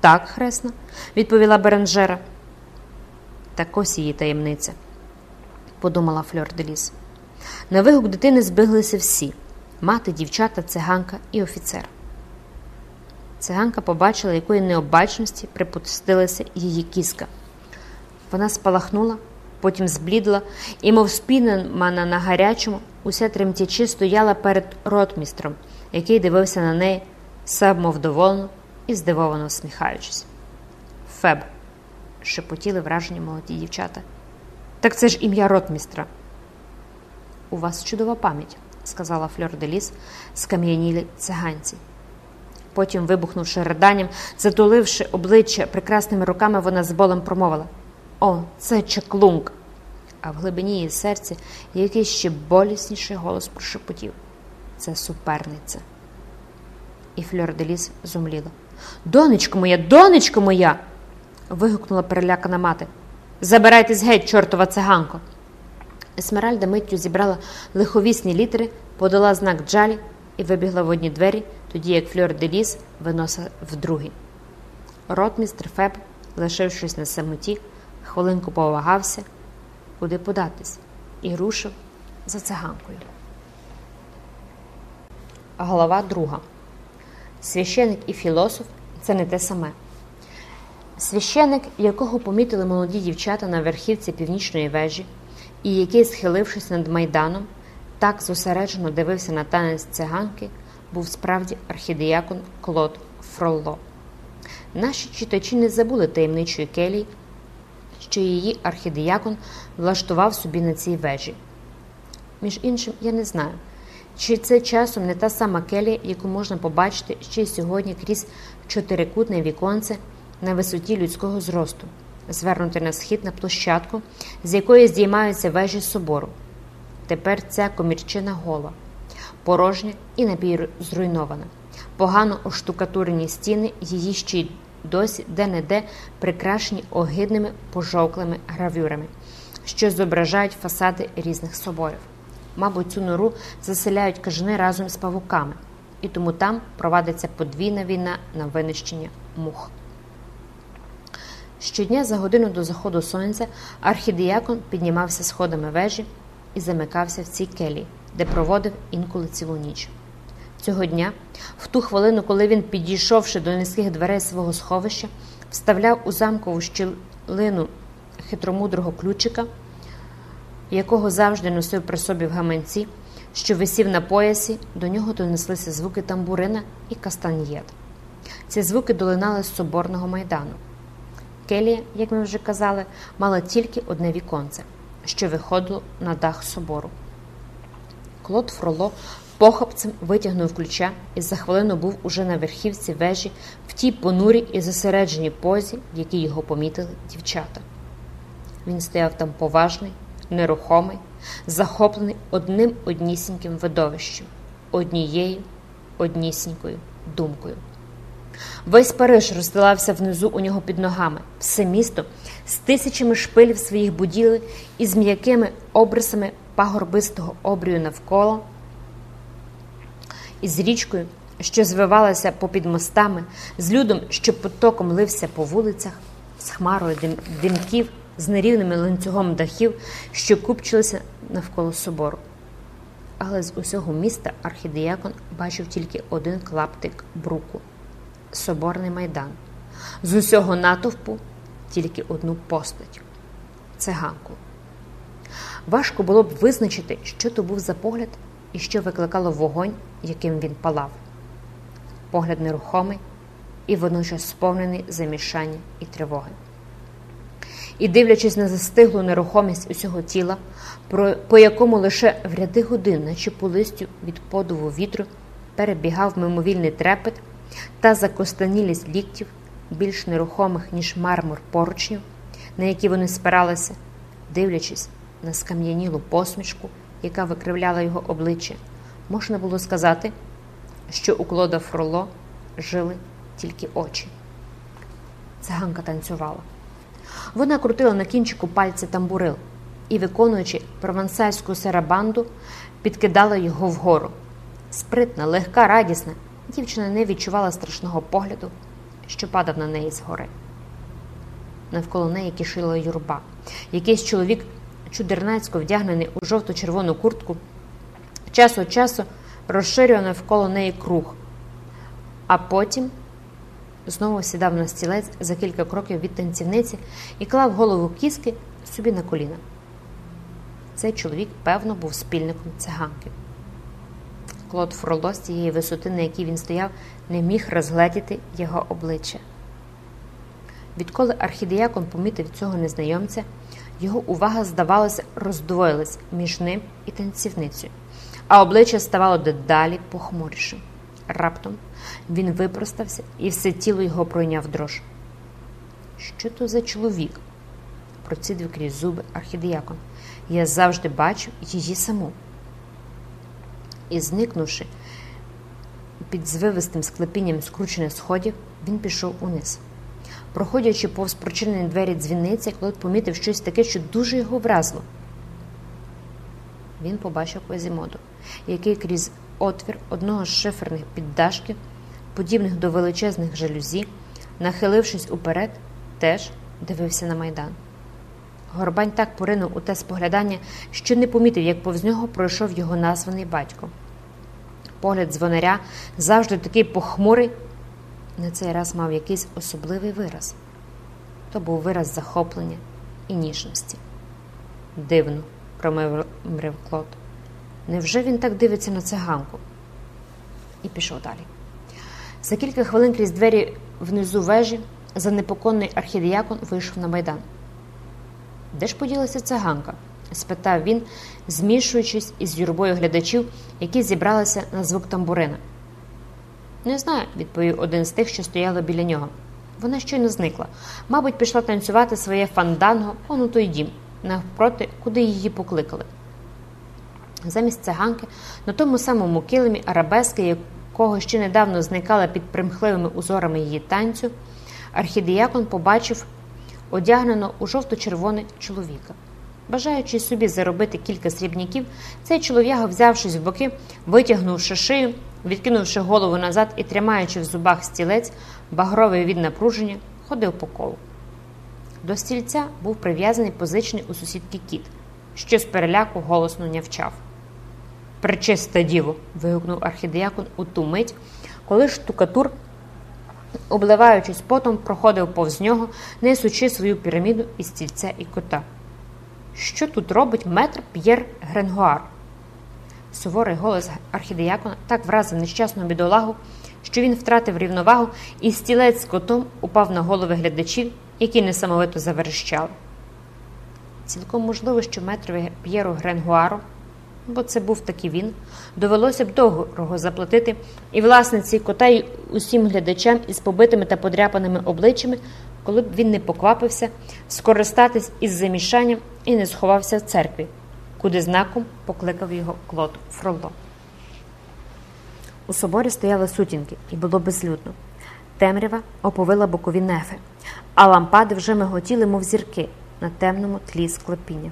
Так, хресна, відповіла Беранжера. Так ось її таємниця, подумала Фльор де ліс. На вигук дитини збіглися всі мати, дівчата, циганка і офіцер. Циганка побачила, якої необачності припустилася її кіска. Вона спалахнула, потім зблідла і, мов спінена на гарячому, уся тремтячи стояла перед ротмістром, який дивився на неї самовдоволено і здивовано всміхаючись. Феб, шепотіли вражені молоді дівчата. Так це ж ім'я ротмістра. У вас чудова пам'ять сказала Фльор де Ліс, скам'янілі циганці. Потім, вибухнувши riданням, затуливши обличчя прекрасними руками, вона з болем промовила О, це чаклунг! А в глибині її серця якийсь ще болісніший голос прошепотів це суперниця. І Фльор де Ліс зумліла. Донечко моя, донечко моя. вигукнула перелякана мати. Забирайтесь геть, чортова циганко. Есмеральда миттю зібрала лиховісні літери, подала знак джалі і вибігла в одні двері, тоді як Фльор де Ліс виносила в другі. Ротмістр Феб, лишившись на самоті, хвилинку повагався, куди податись, і рушив за циганкою. Голова друга. Священик і філософ це не те саме. Священик, якого помітили молоді дівчата на верхівці північної вежі і який, схилившись над майданом, так зосереджено дивився на танець циганки, був справді архідіякон Клод Фролло. Наші читачі не забули таємничої келії, що її архідіякон влаштував собі на цій вежі. Між іншим, я не знаю, чи це часом не та сама келія, яку можна побачити ще й сьогодні крізь чотирикутне віконце на висоті людського зросту, звернуте на схід на площадку, з якої здіймаються вежі собору. Тепер ця комірчина гола, порожня і напівзруйнована. Погано оштукатурені стіни її ще й досі де-не-де прикрашені огидними пожовклими гравюрами, що зображають фасади різних соборів. Мабуть, цю нору заселяють кажани разом з павуками, і тому там провадиться подвійна війна на винищення мух. Щодня за годину до заходу сонця архідіякон піднімався сходами вежі і замикався в цій келії, де проводив інколи цілу ніч. Цього дня, в ту хвилину, коли він, підійшовши до низьких дверей свого сховища, вставляв у замкову щілину хитромудрого ключика, якого завжди носив при собі в гаманці, що висів на поясі, до нього донеслися звуки тамбурина і кастаньєт. Ці звуки долинали з соборного майдану. Келія, як ми вже казали, мала тільки одне віконце, що виходило на дах собору. Клод Фроло похопцем витягнув ключа і за хвилину був уже на верхівці вежі в тій понурій і зосередженій позі, в якій його помітили дівчата. Він стояв там поважний, нерухомий, захоплений одним однісіньким видовищем, однією однісінькою думкою. Весь Париж розстилався внизу у нього під ногами, все місто з тисячами шпилів своїх будівель і з м'якими обрисами пагорбистого обрію навколо, із річкою, що звивалася попід мостами, з людом, що потоком лився по вулицях, з хмарою дим, димків, з нерівними ланцюгом дахів, що купчилися навколо собору. Але з усього міста архідіякон бачив тільки один клаптик бруку соборний майдан. З усього натовпу тільки одну постать циганку. Важко було б визначити, що то був за погляд і що викликало вогонь, яким він палав. Погляд нерухомий і водночас сповнений замішання і тривоги. І, дивлячись на застиглу нерухомість усього тіла, по якому лише в ряди годин, наче по листю від подуву вітру, перебігав мимовільний трепет та закостанілість ліктів, більш нерухомих, ніж мармур поручнів, на які вони спиралися, дивлячись на скам'янілу посмішку, яка викривляла його обличчя, можна було сказати, що у Клода Фроло жили тільки очі. Циганка танцювала. Вона крутила на кінчику пальця тамбурил і, виконуючи провансальську серабанду, підкидала його вгору. Спритна, легка, радісна, дівчина не відчувала страшного погляду, що падав на неї згори. Навколо неї кишила юрба. Якийсь чоловік, чудернацько вдягнений у жовто-червону куртку, час від часу розширював навколо неї круг, а потім знову сідав на стілець за кілька кроків від танцівниці і клав голову кіски собі на коліна. Цей чоловік, певно, був спільником циганки. Клод Фроло з тієї висоти, на якій він стояв, не міг розгледіти його обличчя. Відколи архідіякон помітив цього незнайомця, його увага, здавалося, роздвоїлась між ним і танцівницею, а обличчя ставало дедалі похмурішим. Раптом він випростався і все тіло його пройняв дрож. Що то за чоловік? процідив крізь зуби архідіякон. Я завжди бачу її саму. І, зникнувши під звивистим склепінням скручених сходів, він пішов униз. Проходячи повз прочинені двері дзвіниці, Клод помітив щось таке, що дуже його вразило. Він побачив Квазімоду, який крізь отвір одного з шиферних піддашків, подібних до величезних жалюзі, нахилившись уперед, теж дивився на майдан. Горбань так поринув у те споглядання, що не помітив, як повз нього пройшов його названий батько. Погляд дзвонаря завжди такий похмурий, на цей раз мав якийсь особливий вираз. То був вираз захоплення і ніжності. Дивно, промовив Клод. Невже він так дивиться на циганку? І пішов далі. За кілька хвилин крізь двері внизу вежі занепокоєний архідіякон вийшов на майдан. Де ж поділася циганка? спитав він, змішуючись із юрбою глядачів, які зібралися на звук тамбурина. Не знаю, відповів один з тих, що стояли біля нього. Вона щойно зникла. Мабуть, пішла танцювати своє фанданго он у той дім, навпроти, куди її покликали. Замість циганки на тому самому килимі арабески, якого ще недавно зникала під примхливими узорами її танцю, архідіякон побачив одягнено у жовто-червоний чоловіка. Бажаючи собі заробити кілька срібняків, цей чолов'яга, взявшись в боки, витягнувши шию, відкинувши голову назад і тримаючи в зубах стілець, багровий від напруження, ходив по колу. До стільця був прив'язаний позичний у сусідки кіт, що з переляку голосно нявчав. Пречиста діво. вигукнув архідеякон у ту мить, коли штукатур, обливаючись потом, проходив повз нього, несучи свою піраміду із стільця і кота. Що тут робить метр П'єр Гренгуар? Суворий голос архідеякона так вразив нещасного бідолагу, що він втратив рівновагу, і стілець з котом упав на голови глядачів, які несамовито заверещали. Цілком можливо, що метрові П'єру Гренгуару, бо це був таки він, довелося б дорого заплатити, і власниці кота й усім глядачам із побитими та подряпаними обличчями, коли б він не поквапився скористатись із замішанням і не сховався в церкві, куди знаком покликав його Клод Фролло. У соборі стояли сутінки, і було безлюдно. Темрява оповила бокові нефи, а лампади вже миготіли, мов зірки на темному тлі склепіння.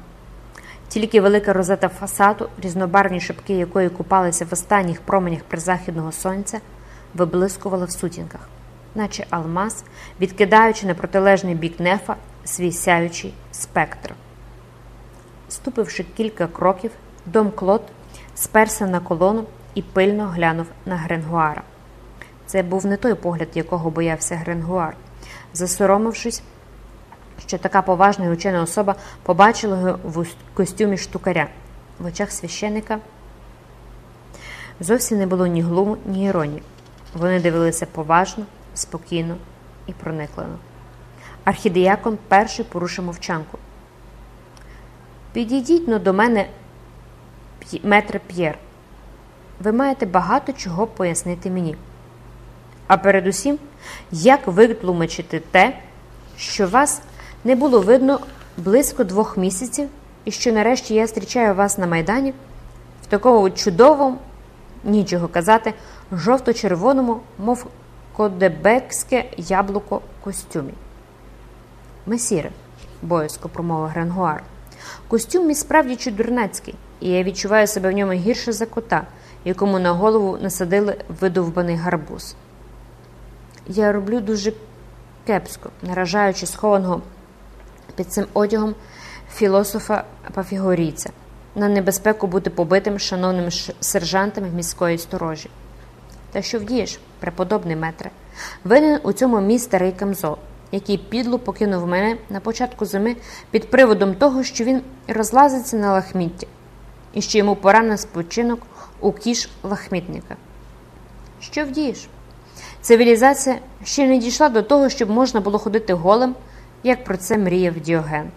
Тільки велика розета фасаду, різнобарвні шипки якої купалися в останніх променях призахідного сонця, виблискувала в сутінках, наче алмаз, відкидаючи на протилежний бік нефа свій сяючий спектр. Ступивши кілька кроків, дом Клод сперся на колону і пильно глянув на Гренгуара. Це був не той погляд, якого боявся Гренгуар. Засоромившись, що така поважна і учена особа побачила його в костюмі штукаря. В очах священика зовсім не було ні глуму, ні іронії. Вони дивилися поважно, спокійно і прониклено. Архідіякон перший порушив мовчанку. Підійдіть но до мене, метре П'єр. Ви маєте багато чого пояснити мені. А передусім, як витлумачити те, що вас не було видно близько двох місяців, і що нарешті я зустрічаю вас на Майдані в такому чудовому, нічого казати, жовто-червоному, мов кодебекське яблуко костюмі. Месіре, боязко промовив Гренгуар, костюм мій справді чудернацький, і я відчуваю себе в ньому гірше за кота, якому на голову насадили видовбаний гарбуз. Я роблю дуже кепсько, наражаючи схованого під цим одягом філософа пафігорійця на небезпеку бути побитим шановним сержантами міської сторожі. Та що вдієш, преподобний метре, винен у цьому мій старий камзол, який підло покинув мене на початку зими під приводом того, що він розлазиться на лахміття, і що йому пора на спочинок у кіш лахмітника. Що вдієш? Цивілізація ще не дійшла до того, щоб можна було ходити голим, як про це мріяв Діоген.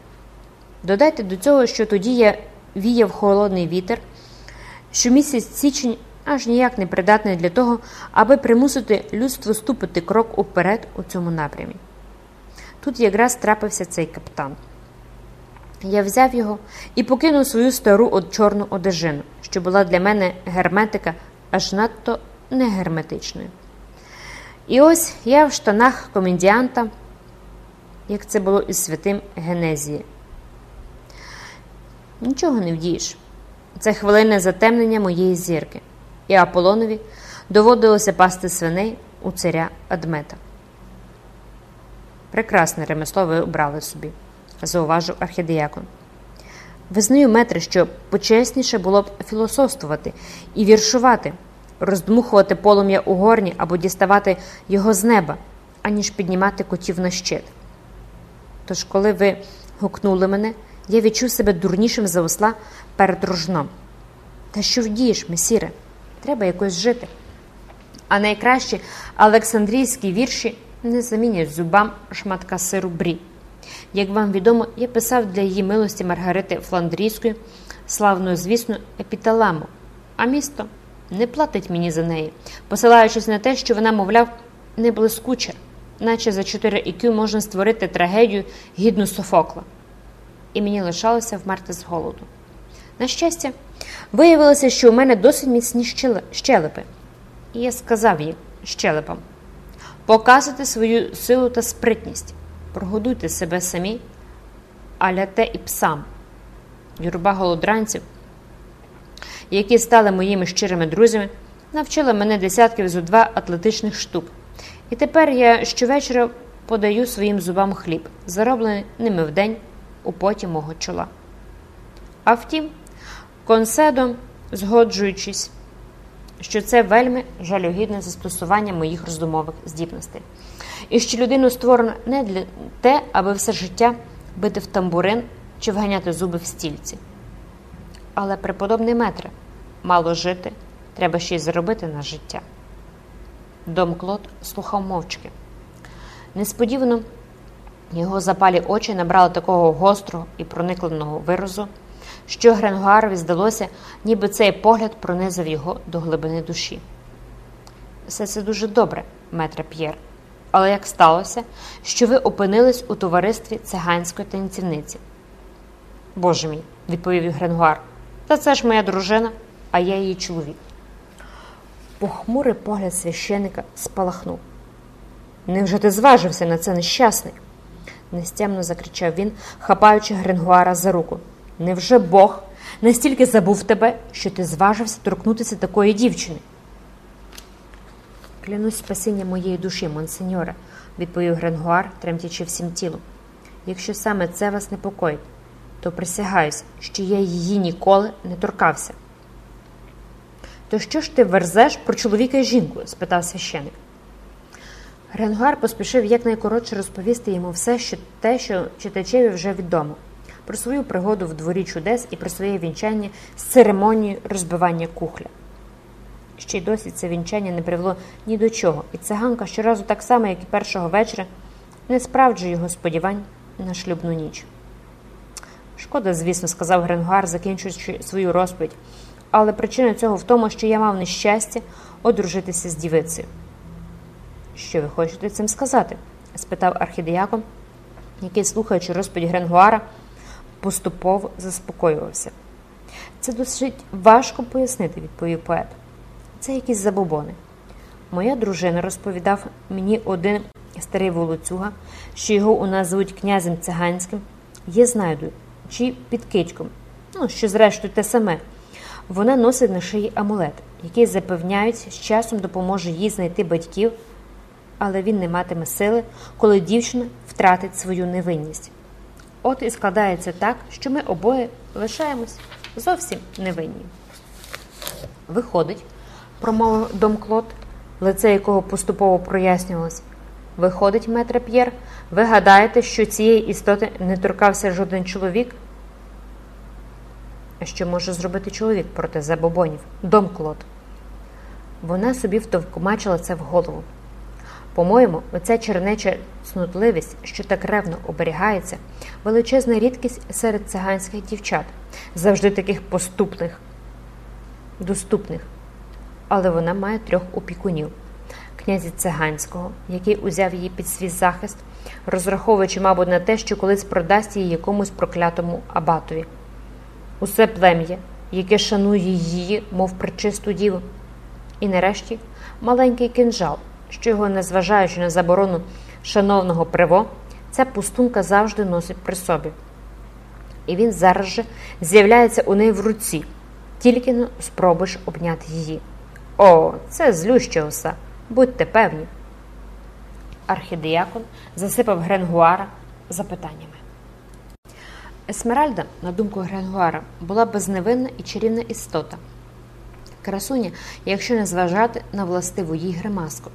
Додайте до цього, що тоді я віяв холодний вітер, що місяць січень аж ніяк не придатний для того, аби примусити людство ступити крок уперед у цьому напрямі. Тут якраз трапився цей каптан. Я взяв його і покинув свою стару чорну одежину, що була для мене герметика аж надто негерметичною. І ось я в штанах комедіанта, як це було із святим Генезії. Нічого не вдієш. Це хвилинне затемнення моєї зірки, і Аполонові доводилося пасти свиней у царя Адмета. Прекрасне ремесло ви обрали собі, зауважив архідіякон. Визнаю, метри, що почесніше було б філософствувати і віршувати, роздмухувати полум'я у горні або діставати його з неба, аніж піднімати котів на щит. Тож, коли ви гукнули мене, я відчув себе дурнішим за осла перед рожном. Та що вдієш, месіре? Треба якось жити. А найкращі Олександрійські вірші не замінять зубам шматка сиру брі. Як вам відомо, я писав для її милості Маргарити Фландрійської славну, звісно, епіталаму, а місто не платить мені за неї, посилаючись на те, що вона, мовляв, не блискуча, наче за 4 IQ можна створити трагедію гідну Софокла. І мені лишалося вмерти з голоду. На щастя, виявилося, що у мене досить міцні щелепи. І я сказав їй щелепам показуйте свою силу та спритність, прогодуйте себе самі, а ляте і псам. Юрба голодранців, які стали моїми щирими друзями, навчила мене десятків зо два атлетичних штук. І тепер я щовечора подаю своїм зубам хліб, зароблений ними вдень у поті мого чола. А втім, конседом, згоджуючись, що це вельми жалюгідне застосування моїх роздумових здібностей, і що людину створено не для те, аби все життя бити в тамбурин чи вганяти зуби в стільці. Але преподобний метре, мало жити, треба ще й заробити на життя. Дом Клод слухав мовчки. Несподівано його запалі очі набрали такого гострого і проникленого виразу, що Гренгуарові здалося, ніби цей погляд пронизав його до глибини душі. Все це дуже добре, метре П'єр. Але як сталося, що ви опинились у товаристві циганської танцівниці? Боже мій, відповів Гренгуар, та це ж моя дружина, а я її чоловік. Похмурий погляд священика спалахнув. Невже ти зважився на це нещасний? нестямно закричав він, хапаючи Гренгуара за руку. Невже Бог настільки забув тебе, що ти зважився торкнутися такої дівчини? Клянусь спасіння моєї душі, монсеньоре, відповів Гренгуар, тремтячи всім тілом. Якщо саме це вас непокоїть, то присягаюсь, що я її ніколи не торкався. То що ж ти верзеш про чоловіка і жінку? спитав священик. Гренгуар поспішив якнайкоротше розповісти йому все, що те, що читачеві вже відомо, про свою пригоду в дворі чудес і про своє вінчання з церемонією розбивання кухля. Ще й досі це вінчання не привело ні до чого, і циганка щоразу так само, як і першого вечора, не справджує його сподівань на шлюбну ніч. Шкода, звісно, сказав Гренгуар, закінчуючи свою розповідь, але причина цього в тому, що я мав нещастя одружитися з дівицею. Що ви хочете цим сказати? спитав архідіякон, який, слухаючи розповідь Гренгуара, поступово заспокоювався. Це досить важко пояснити, відповів поет. Це якісь забобони. Моя дружина розповідав мені один старий волоцюга, що його у нас звуть князем циганським, є знайдою чи підкичком, ну, що, зрештою, те саме. Вона носить на шиї амулет, який запевняють, з часом допоможе їй знайти батьків, але він не матиме сили, коли дівчина втратить свою невинність. От і складається так, що ми обоє лишаємось зовсім невинні. Виходить, промовив домклот, лице якого поступово прояснювалось. Виходить, метре П'єр, ви гадаєте, що цієї істоти не торкався жоден чоловік? Що може зробити чоловік проти забобонів? Домклот. Вона собі втовкмачила це в голову. По-моєму, оця чернеча цнутливість, що так ревно оберігається, величезна рідкість серед циганських дівчат, завжди таких поступних, доступних. Але вона має трьох опікунів князя циганського, який узяв її під свій захист, розраховуючи, мабуть, на те, що колись продасть її якомусь проклятому абатові. Усе плем'я, яке шанує її, мов причисту діву. І нарешті маленький кинжал що його, незважаючи на заборону шановного приво, ця пустунка завжди носить при собі. І він зараз же з'являється у неї в руці, тільки не спробуєш обняти її. О, це злюща оса, будьте певні. Архідіякон засипав Гренгуара запитаннями. Есмеральда, на думку Гренгуара, була безневинна і чарівна істота. Красуня, якщо не зважати на властиву їй гримаску.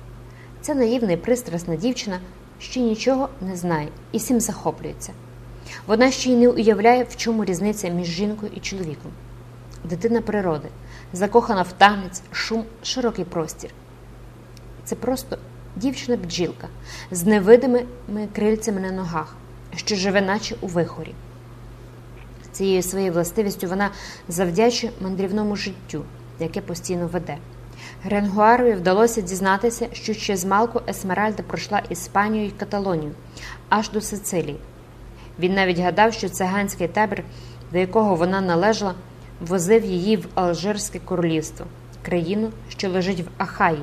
Ця наївна і пристрасна дівчина ще нічого не знає і всім захоплюється. Вона ще й не уявляє, в чому різниця між жінкою і чоловіком. Дитина природи, закохана в танець, шум, широкий простір. Це просто дівчина-бджілка з невидимими крильцями на ногах, що живе, наче у вихорі. Цією своєю властивістю вона завдячує мандрівному життю, яке постійно веде. Гренгуарові вдалося дізнатися, що ще з малку Есмеральда пройшла Іспанію і Каталонію аж до Сицилії. Він навіть гадав, що циганський табір, до якого вона належала, возив її в Алжирське королівство, країну, що лежить в Ахаї,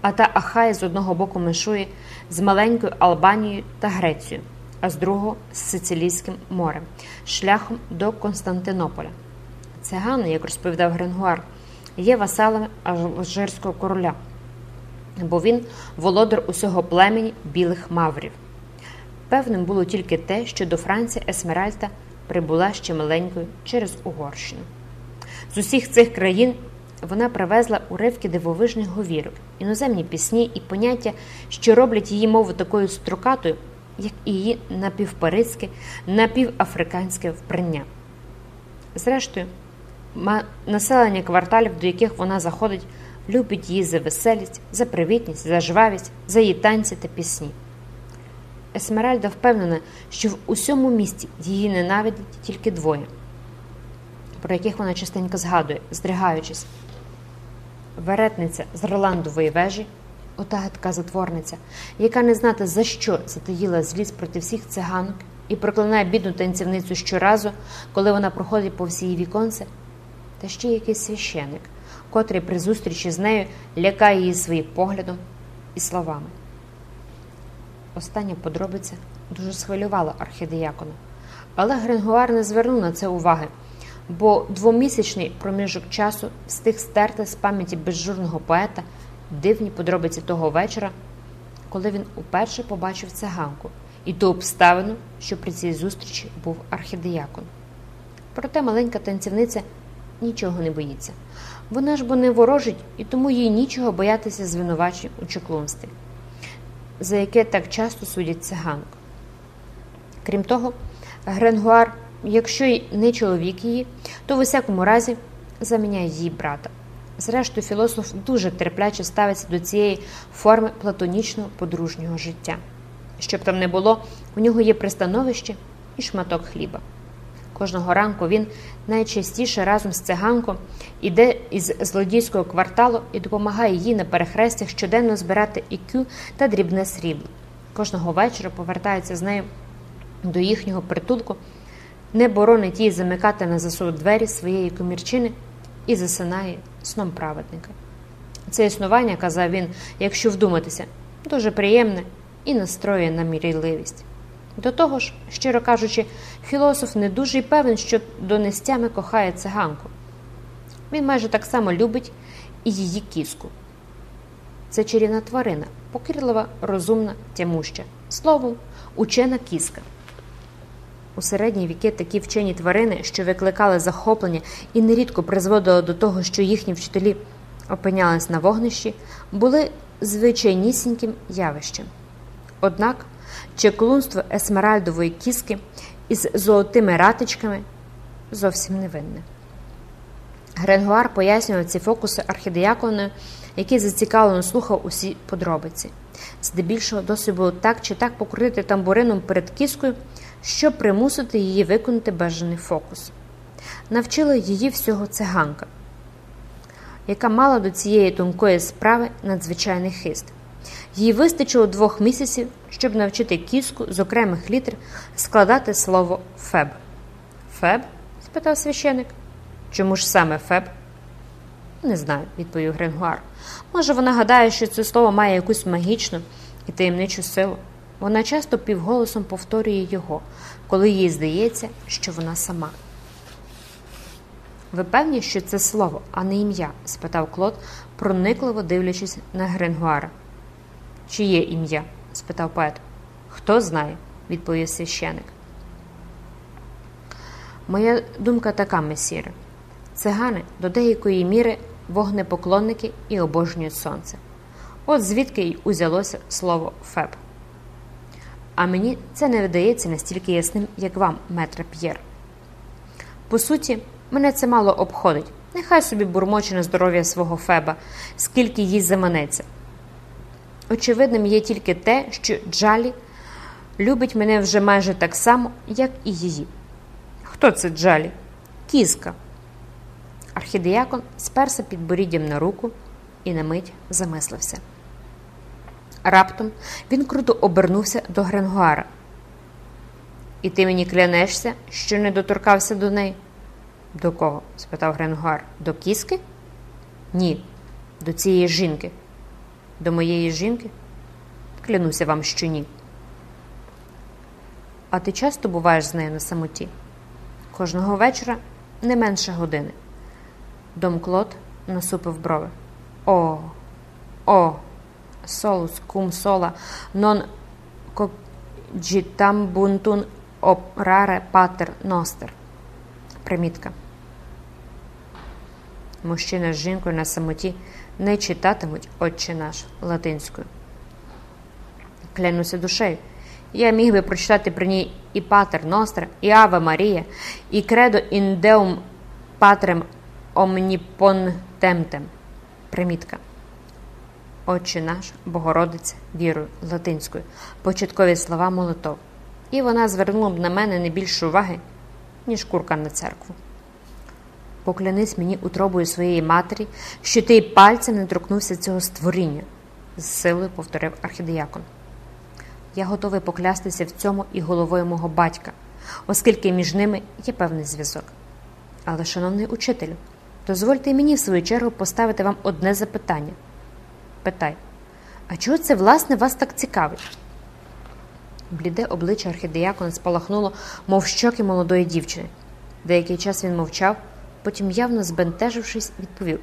а та Ахая з одного боку мишує з маленькою Албанією та Грецією, а з другого з Сицилійським морем, шляхом до Константинополя. Цигани, як розповідав Гренгуар, є васалами Алжирського короля, бо він володар усього племені білих маврів. Певним було тільки те, що до Франції Есмеральда прибула ще маленькою через Угорщину. З усіх цих країн вона привезла уривки дивовижних говірок, іноземні пісні і поняття, що роблять її мову такою строкатою, як і її напівпаризьке, напівафриканське вбрання. Зрештою, населення кварталів, до яких вона заходить, любить її за веселість, за привітність, за жвавість, за її танці та пісні. Есмеральда впевнена, що в усьому місті її ненавидять тільки двоє, про яких вона частенько згадує, здригаючись. Веретниця з Роландової вежі, ота гидка затворниця, яка не знати за що затаїла злість проти всіх циганок і проклинає бідну танцівницю щоразу, коли вона проходить по всій віконце, та ще якийсь священик, котрий при зустрічі з нею лякає її своїм поглядом і словами. Остання подробиця дуже схвилювала архідіякона, але Гренгуар не звернув на це уваги, бо двомісячний проміжок часу встиг стерти з пам'яті безжурного поета дивні подробиці того вечора, коли він уперше побачив циганку і ту обставину, що при цій зустрічі був архідіякон. Проте маленька танцівниця нічого не боїться. Вона ж бо не ворожить, і тому їй нічого боятися звинувачень у чеклунстві за яке так часто судять циганок. Крім того, Гренгуар, якщо й не чоловік її, то в усякому разі заміняє її брата. Зрештою, філософ дуже терпляче ставиться до цієї форми платонічного подружнього життя. Щоб там не було, у нього є пристановище і шматок хліба. Кожного ранку він найчастіше разом з циганком іде із злодійського кварталу і допомагає їй на перехрестях щоденно збирати ікю та дрібне срібло. Кожного вечора повертається з нею до їхнього притулку, не боронить їй замикати на засуд двері своєї комірчини і засинає сном праведника. Це існування, казав він, якщо вдуматися, дуже приємне і настроює на мірійливість. До того ж, щиро кажучи, філософ не дуже й певен, що донестями кохає циганку. Він майже так само любить і її кіску. Це чарівна тварина, покирлива, розумна, тямуща. Словом, учена кіска. У середні віки такі вчені тварини, що викликали захоплення і нерідко призводили до того, що їхні вчителі опинялись на вогнищі, були звичайнісіньким явищем. Однак чеклунство есмеральдової кіски із золотими ратичками зовсім невинне. Гренгуар пояснював ці фокуси архідеякону, який зацікавлено слухав усі подробиці. Здебільшого досить було так чи так покрутити тамбурином перед кіскою, щоб примусити її виконати бажаний фокус. Навчила її всього циганка, яка мала до цієї тонкої справи надзвичайний хист. Їй вистачило двох місяців, щоб навчити кіску з окремих літер складати слово Феб. Феб? спитав священик. Чому ж саме Феб? Не знаю, відповів Гренгуар. Може, вона гадає, що це слово має якусь магічну і таємничу силу. Вона часто півголосом повторює його, коли їй здається, що вона сама. Ви певні, що це слово, а не ім'я? спитав Клод, проникливо дивлячись на Гренгуара. Чиє ім'я? спитав поет. Хто знає, відповів священик. Моя думка така, месіре. Цигани до деякої міри вогнепоклонники і обожнюють сонце. От звідки й узялося слово Феб. А мені це не видається настільки ясним, як вам, метре П'єр. По суті, мене це мало обходить. Нехай собі бурмоче на здоров'я свого Феба, скільки їй заманеться. Очевидним є тільки те, що Джалі любить мене вже майже так само, як і її. Хто це Джалі? Кіска. Архідіякон сперся під боріддям на руку і на мить замислився. Раптом він круто обернувся до Гренгуара. І ти мені клянешся, що не доторкався до неї? До кого? спитав Гренгуар. До кіски? Ні, до цієї жінки. До моєї жінки? Клянуся вам, що ні. А ти часто буваєш з нею на самоті? Кожного вечора не менше години. Дом Клод насупив брови. О, о, солус кум сола, нон коджітам бунтун опраре патер ностер. Примітка. Мужчина з жінкою на самоті не читатимуть Отче наш латинською. Клянуся душею. Я міг би прочитати при ній і Патер Ностер, і Аве Марія, і Кредо індеум патрем омніпонтемтем. Примітка. Отче наш, Богородиця, вірою, латинською, початкові слова молитов. І вона звернула б на мене не більше уваги, ніж курка на церкву. Поклянись мені утробою своєї матері, що ти й пальцем не торкнувся цього створіння, з силою повторив архідеякон. Я готовий поклястися в цьому і головою мого батька, оскільки між ними є певний зв'язок. Але, шановний учителю, дозвольте мені в свою чергу поставити вам одне запитання. Питай, а чого це, власне, вас так цікавить? Бліде обличчя архідеякона спалахнуло, мов щоки молодої дівчини. Деякий час він мовчав, потім, явно збентежившись, відповів